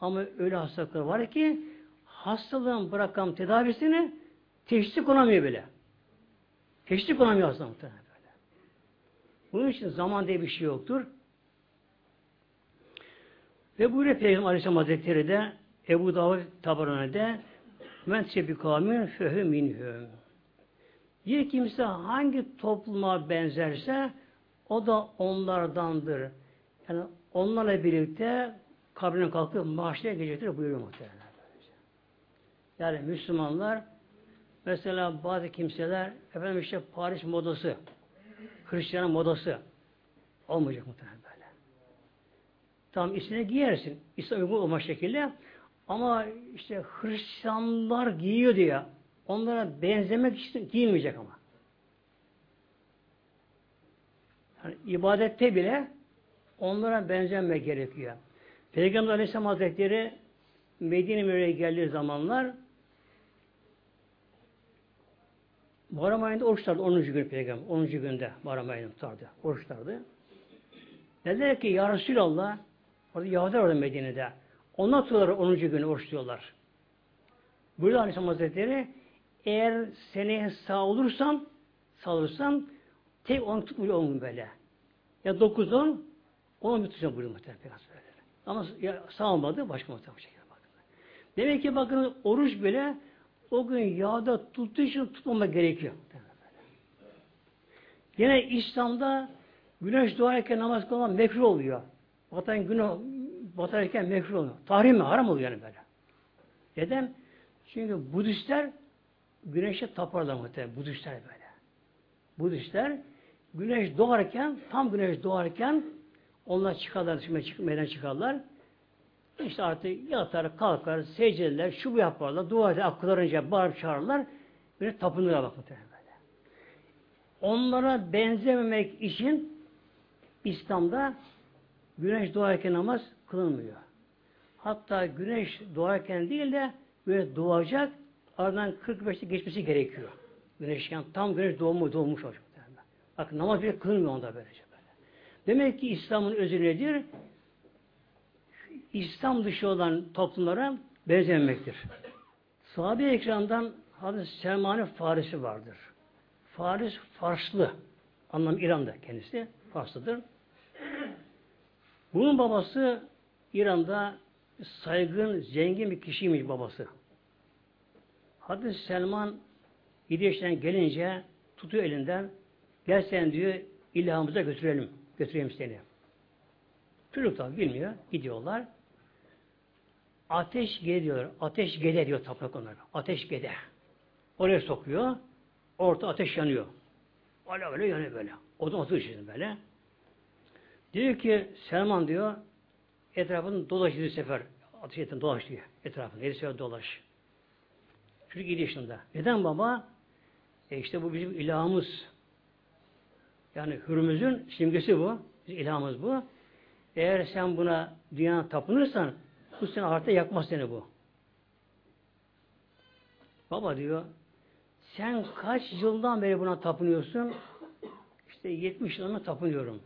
Ama öyle hastalıklar var ki hastalığın bırakan tedavisini teşhis konamıyor bile. Teşhis konamıyor hastalıkta böyle. Bunun için zaman diye bir şey yoktur. Ve buyuruyor Peygamber Aleyhisselam Hazretleri de Ebu Davud Tabarani'de men sebi kavmin fehü minhüm. Bir kimse hangi topluma benzerse o da onlardandır. Yani onlarla birlikte kabrine kalkıp maaşlıya gelecektir buyuruyor muhtemelen. Yani Müslümanlar mesela bazı kimseler efendim işte Paris modası Hristiyan modası olmayacak muhtemelen böyle. Tam içine giyersin. İslam uygun olma şekilde ama işte Hristiyanlar giyiyor diye onlara benzemek için giyilmeyecek ama. Yani ibadette bile onlara benzemek gerekiyor. Peygamber Aleyhisselam Hazretleri Medine Mürey'e geldiği zamanlar Muharrem ayında oruç tutardı 10. gün Peygamber. 10. günde Muharrem ayında tutardı. Oruç tutardı. Dediler ki Ya Resulallah orada Yahudiler orada Medine'de. Onlar tutuyorlar 10. günü oruç tutuyorlar. Burada Aleyhisselam Hazretleri eğer seneye sağ olursam sağ olursam tek 10 tutmuyor 10 gün böyle. Ya 9 10 10 tutacağım buyuruyor muhtemelen Peygamber. Ama ya, sağ olmadı başka muhtemelen şekilde bakın. Demek ki bakın oruç bile o gün yağda tuttuğu için tutmamak gerekiyor. Yine İslam'da güneş doğarken namaz kılmak mekruh oluyor. Vatan günü batarken mekruh oluyor. Tahrim mi? Haram oluyor yani böyle. Neden? Çünkü Budistler güneşe taparlar muhtemelen. Budistler böyle. Budistler güneş doğarken, tam güneş doğarken onlar çıkarlar, dışına çık, meydan çıkarlar. İşte artık yatar, kalkar, secdeler, şu bu yaparlar, dua eder, akıllarınca bağırıp çağırırlar. Böyle tapınırlar bak böyle. Onlara benzememek için İslam'da güneş doğarken namaz kılınmıyor. Hatta güneş doğarken değil de böyle doğacak aradan 45'te geçmesi gerekiyor. Güneş yani tam güneş doğumu doğmuş olacak. Bak namaz bile kılınmıyor onda böylece böyle. Demek ki İslam'ın özü nedir? İslam dışı olan toplumlara benzememektir. Sahabe ekrandan Hazreti Selman Farisi vardır. Faris Farslı. Anlam İran'da kendisi. Farslıdır. Bunun babası İran'da saygın, zengin bir kişiymiş babası. Hazreti Selman 7 yaşından gelince tutuyor elinden gel sen diyor ilhamımıza götürelim. Götüreyim seni. Çocuk tabi bilmiyor. Gidiyorlar. Ateş geliyor. Ateş gede diyor tapınak onlara. Ateş gede. Oraya sokuyor. Orta ateş yanıyor. Öyle öyle yanıyor böyle. Odun şimdi böyle. Diyor ki Selman diyor etrafını dolaş bir sefer. Ateş etin dolaş diyor. Etrafını. Yedi sefer dolaş. Çocuk 7 yaşında. Neden baba? E işte bu bizim ilahımız. Yani hürümüzün simgesi bu. Bizim ilahımız bu. Eğer sen buna dünyana tapınırsan bu seni ahirette yakmaz seni bu. Baba diyor sen kaç yıldan beri buna tapınıyorsun? İşte 70 yılına tapınıyorum.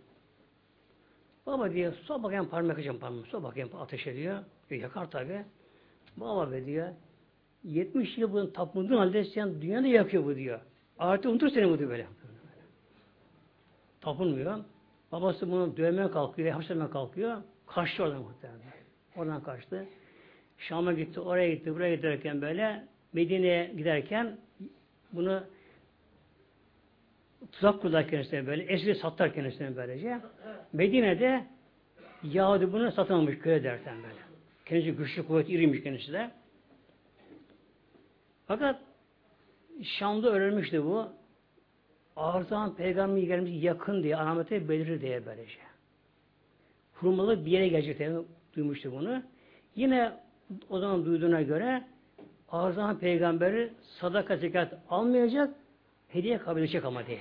Baba diyor, so bakayım parmak yakacağım parmağımı, so bakayım ateş ediyor. E, yakar tabi. Baba be diyor, 70 yıl bunu tapındığın halde sen dünyada yakıyor bu diyor. Artık unutur seni bu diyor böyle. Tapınmıyor. Babası bunu dövmeye kalkıyor, hapsetmeye kalkıyor. Kaçtı oradan muhtemelen. Oradan kaçtı. Şam'a gitti, oraya gitti, buraya giderken böyle Medine'ye giderken bunu tuzak kurdular kendisine böyle. Esri sattar kendisine böylece. Medine'de Yahudi bunu satamamış köye derken böyle. Kendisi güçlü kuvvet iriymiş kendisi de. Fakat Şam'da öğrenmişti bu. Ağırdan peygamber gelmiş yakın diye, alamete belirir diye böylece. Hurmalı bir yere gelecek duymuştu bunu. Yine o zaman duyduğuna göre ağızdan peygamberi sadaka zekat almayacak, hediye kabul edecek ama diye.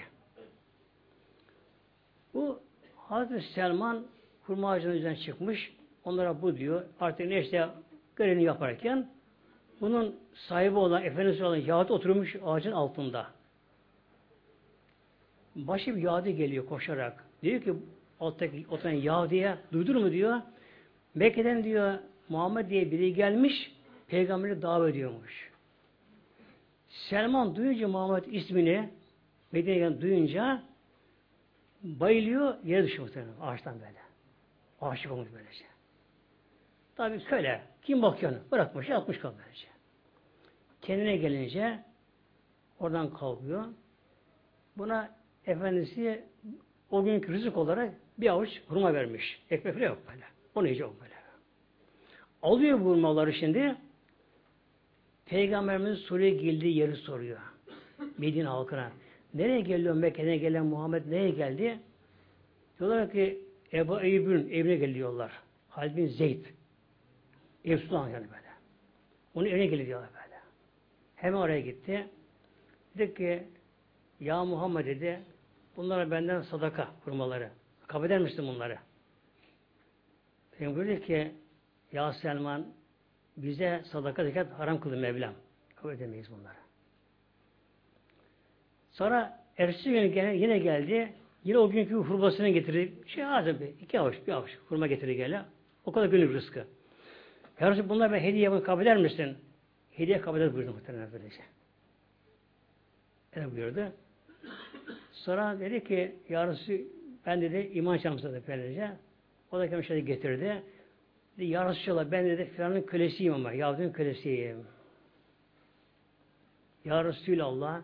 Bu Hazreti Selman hurma ağacının üzerine çıkmış. Onlara bu diyor. Artık neyse görevini yaparken bunun sahibi olan, efendisi olan Yahudi oturmuş ağacın altında. Başı bir Yahudi geliyor koşarak. Diyor ki alttaki oturan Yahudi'ye duydur mu diyor. Mekke'den diyor Muhammed diye biri gelmiş peygamberi davet ediyormuş. Selman duyunca Muhammed ismini Medine'den duyunca bayılıyor yere düşüyor muhtemelen ağaçtan böyle. Aşık olmuş böylece. Tabi söyle. Kim bakıyor onu? Bırakmış, atmış kalmış böylece. Kendine gelince oradan kalkıyor. Buna efendisi o günkü rızık olarak bir avuç hurma vermiş. Ekmek yok böyle. Onu yiyecek böyle. Alıyor bu hurmaları şimdi. Peygamberimiz Suriye geldiği yeri soruyor. Medine halkına. Nereye geliyor Mekke'den gelen Muhammed nereye geldi? Diyorlar ki Ebu Eyyub'un evine geliyorlar. Halid bin Zeyd. Ev Sultan yani böyle. Onun evine geliyorlar böyle. Hemen oraya gitti. Dedi ki Ya Muhammed dedi bunlara benden sadaka kurmaları. Kabul eder misin bunları? Peygamber dedi ki Ya Selman bize sadaka zekat haram kıldı Mevlam. Kabul edemeyiz bunları. Sonra ertesi gün gene, yine geldi. Yine o günkü hurmasını getirdi. Şey az bir, iki avuç, bir avuç hurma getirdi gele. O kadar günlük rızkı. Ya Resulallah bunlar ben hediye yapın kabul eder misin? Hediye kabul eder buyurdu muhtemelen böylece. Öyle buyurdu. Sonra dedi ki Ya Resulallah ben dedi iman şamsadı böylece. O da kendine getirdi. Dedi, ya Resulallah ben dedi filanın kölesiyim ama Yahudinin kölesiyim. Ya Resulallah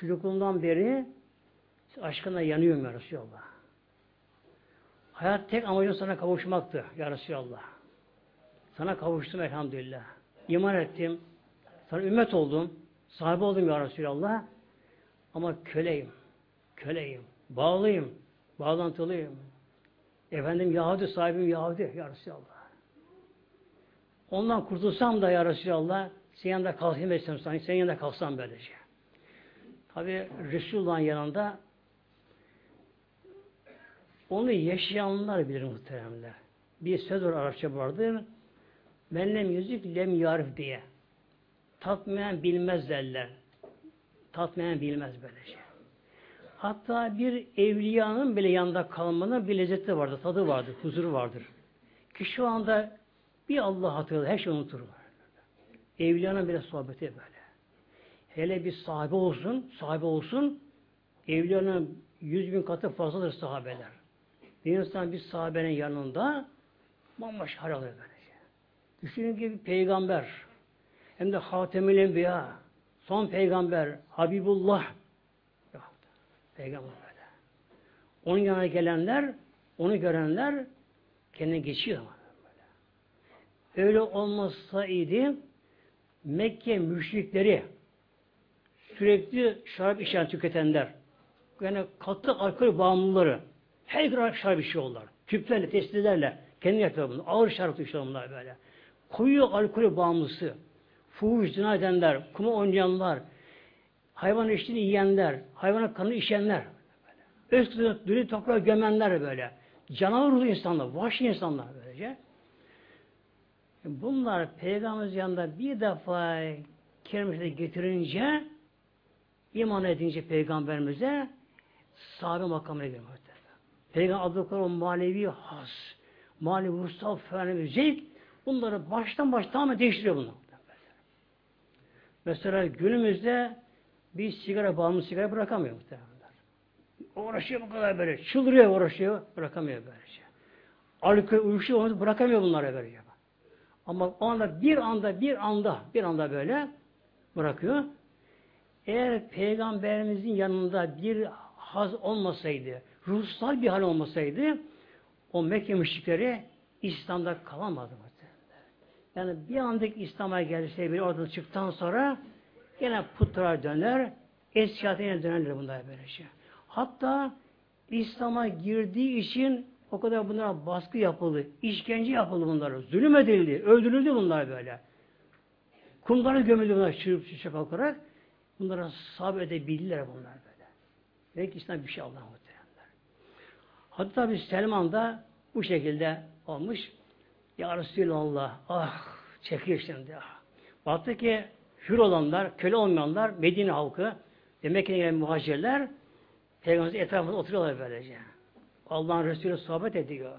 çocukluğumdan beri aşkına yanıyorum ya Resulallah. Hayat tek amacım sana kavuşmaktı ya Resulallah. Sana kavuştum elhamdülillah. İman ettim. Sana ümmet oldum. Sahibi oldum ya Resulallah. Ama köleyim. Köleyim. Bağlıyım. Bağlantılıyım. Efendim Yahudi sahibim Yahudi ya Resulallah. Ondan kurtulsam da ya Resulallah senin yanında kalsam etsem sana, senin yanında kalsam böylece. Tabi Resulullah'ın yanında onu yaşayanlar bilir muhteremler. Bir söz var Arapça vardır. Menlem yüzük lem yarif diye. Tatmayan bilmez derler. Tatmayan bilmez böylece. Hatta bir evliyanın bile yanında kalmanın bir lezzeti vardır, tadı vardır, huzuru vardır. Ki şu anda bir Allah hatırlar, her şey unutur. Evliyanın bile sohbeti böyle. Hele bir sahibi olsun, sahibi olsun, evliyanın yüz bin katı fazladır sahabeler. Bir insan bir sahabenin yanında bambaşka hal alıyor böylece. Düşünün ki bir peygamber, hem de Hatemül Enbiya, son peygamber, Habibullah, peygamber böyle. Onun yanına gelenler, onu görenler kendine geçiyor ama böyle. Öyle olmasaydı Mekke müşrikleri sürekli şarap içen tüketenler yani katı alkol bağımlıları her gün şarap içiyorlar. Tüplerle, testilerle kendi yapıyor bunu. Ağır şarap içiyorlar böyle. Koyu alkol bağımlısı, fuhuş zina edenler, kuma oynayanlar, hayvan eşliğini yiyenler, hayvana kanı içenler, öz kızını dürü toprağa gömenler böyle. Canavar ruhlu insanlar, vahşi insanlar böylece. Bunlar Peygamberimiz yanında bir defa kelimesine getirince iman edince Peygamberimize sahabe makamına geliyor. Peygamber adı o manevi has, manevi ruhsal fenli zevk bunları baştan baştan tamamen değiştiriyor bunlar. Mesela günümüzde bir sigara bağımlı sigara bırakamıyor muhtemelen. Uğraşıyor bu kadar böyle. Çıldırıyor uğraşıyor. Bırakamıyor böylece. Alkol uyuşuyor onu bırakamıyor bunlara böyle. Ama o anda bir anda bir anda bir anda böyle bırakıyor. Eğer peygamberimizin yanında bir haz olmasaydı, ruhsal bir hal olmasaydı o Mekke müşrikleri İslam'da kalamazdı. Yani bir andaki İslam'a gelse bir oradan çıktıktan sonra yine putlara döner, eski hayatına dönerler bunlar böyle şey. Hatta İslam'a girdiği için o kadar bunlara baskı yapıldı, işkence yapıldı bunlara, zulüm edildi, öldürüldü bunlar böyle. Kumlara gömüldü bunlar çırp çırp kalkarak. Bunlara sabredebildiler bunlar böyle. Belki İslam bir şey Allah muhteremler. Hatta bir Selman da bu şekilde olmuş. Ya Resulallah, ah çekiyor şimdi ah. Baktı ki hür olanlar, köle olmayanlar, Medine halkı, demek ki gelen muhacirler Peygamberin etrafında oturuyorlar böylece. Allah'ın Resulü sohbet ediyor.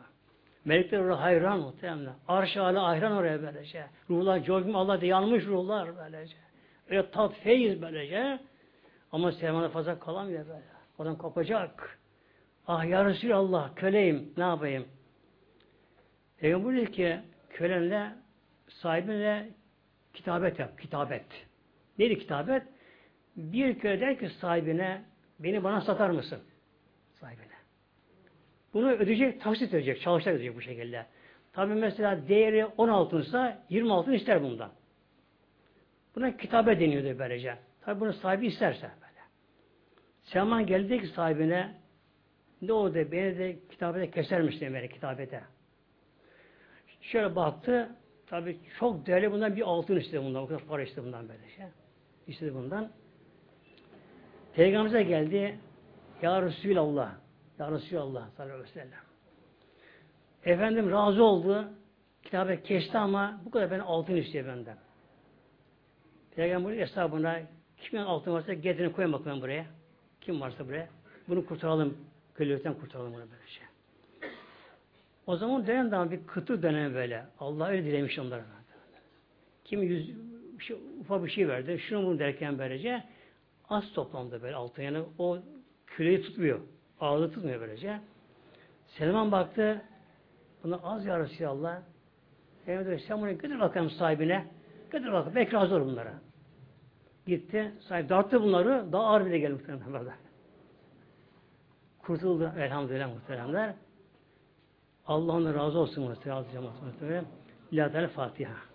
Melekler oraya hayran muhtemelen. Arş-ı ala hayran oraya böylece. Ruhlar coşmuş Allah diye yanmış ruhlar böylece. Öyle tat feyiz böylece. Ama Selman'a fazla kalamıyor böyle. Oradan kopacak. Ah ya Resulallah köleyim ne yapayım? Peygamber diyor ki kölenle sahibine kitabet yap. Kitabet. Neydi kitabet? Bir köle der ki sahibine beni bana satar mısın? Sahibine. Bunu ödeyecek, taksit ödeyecek, çalışacak ödeyecek bu şekilde. Tabi mesela değeri 10 altınsa 20 altın ister bundan. Buna kitabe deniyordu böylece. Tabi bunu sahibi isterse böyle. Selman geldi ki sahibine ne oldu? Beni de kitabede kesermiş demeli kitabede. Şöyle baktı. Tabi çok değerli bundan bir altın istedi bundan. O kadar para istedi bundan böyle şey. İstedi bundan. Peygamberimize geldi. Ya Resulallah. Ya Resulallah sallallahu aleyhi ve sellem. Efendim razı oldu. Kitabı kesti ama bu kadar ben altın istiyor benden. Peygamber hesabına kimin altın varsa getirin koyun bakalım buraya. Kim varsa buraya. Bunu kurtaralım. Kölelikten kurtaralım bunu böyle şey. O zaman dönem daha bir kıtır dönem böyle. Allah öyle dilemiş onlara. Kim yüz, bir şey, ufak bir şey verdi. Şunu bunu derken böylece az toplamda böyle altın. Yani o küreyi tutmuyor. Ağzı tutmuyor böylece. Selman baktı. Buna az ya Resulallah. Peygamber sen bunu götür bakalım sahibine. Götür bakalım. Belki razı bunlara. Gitti. Sahip darttı bunları. Daha ağır bile geldi böyle. Kurtuldu elhamdülillah muhteremler. Allah razı olsun muhterem. İlahi Fatiha.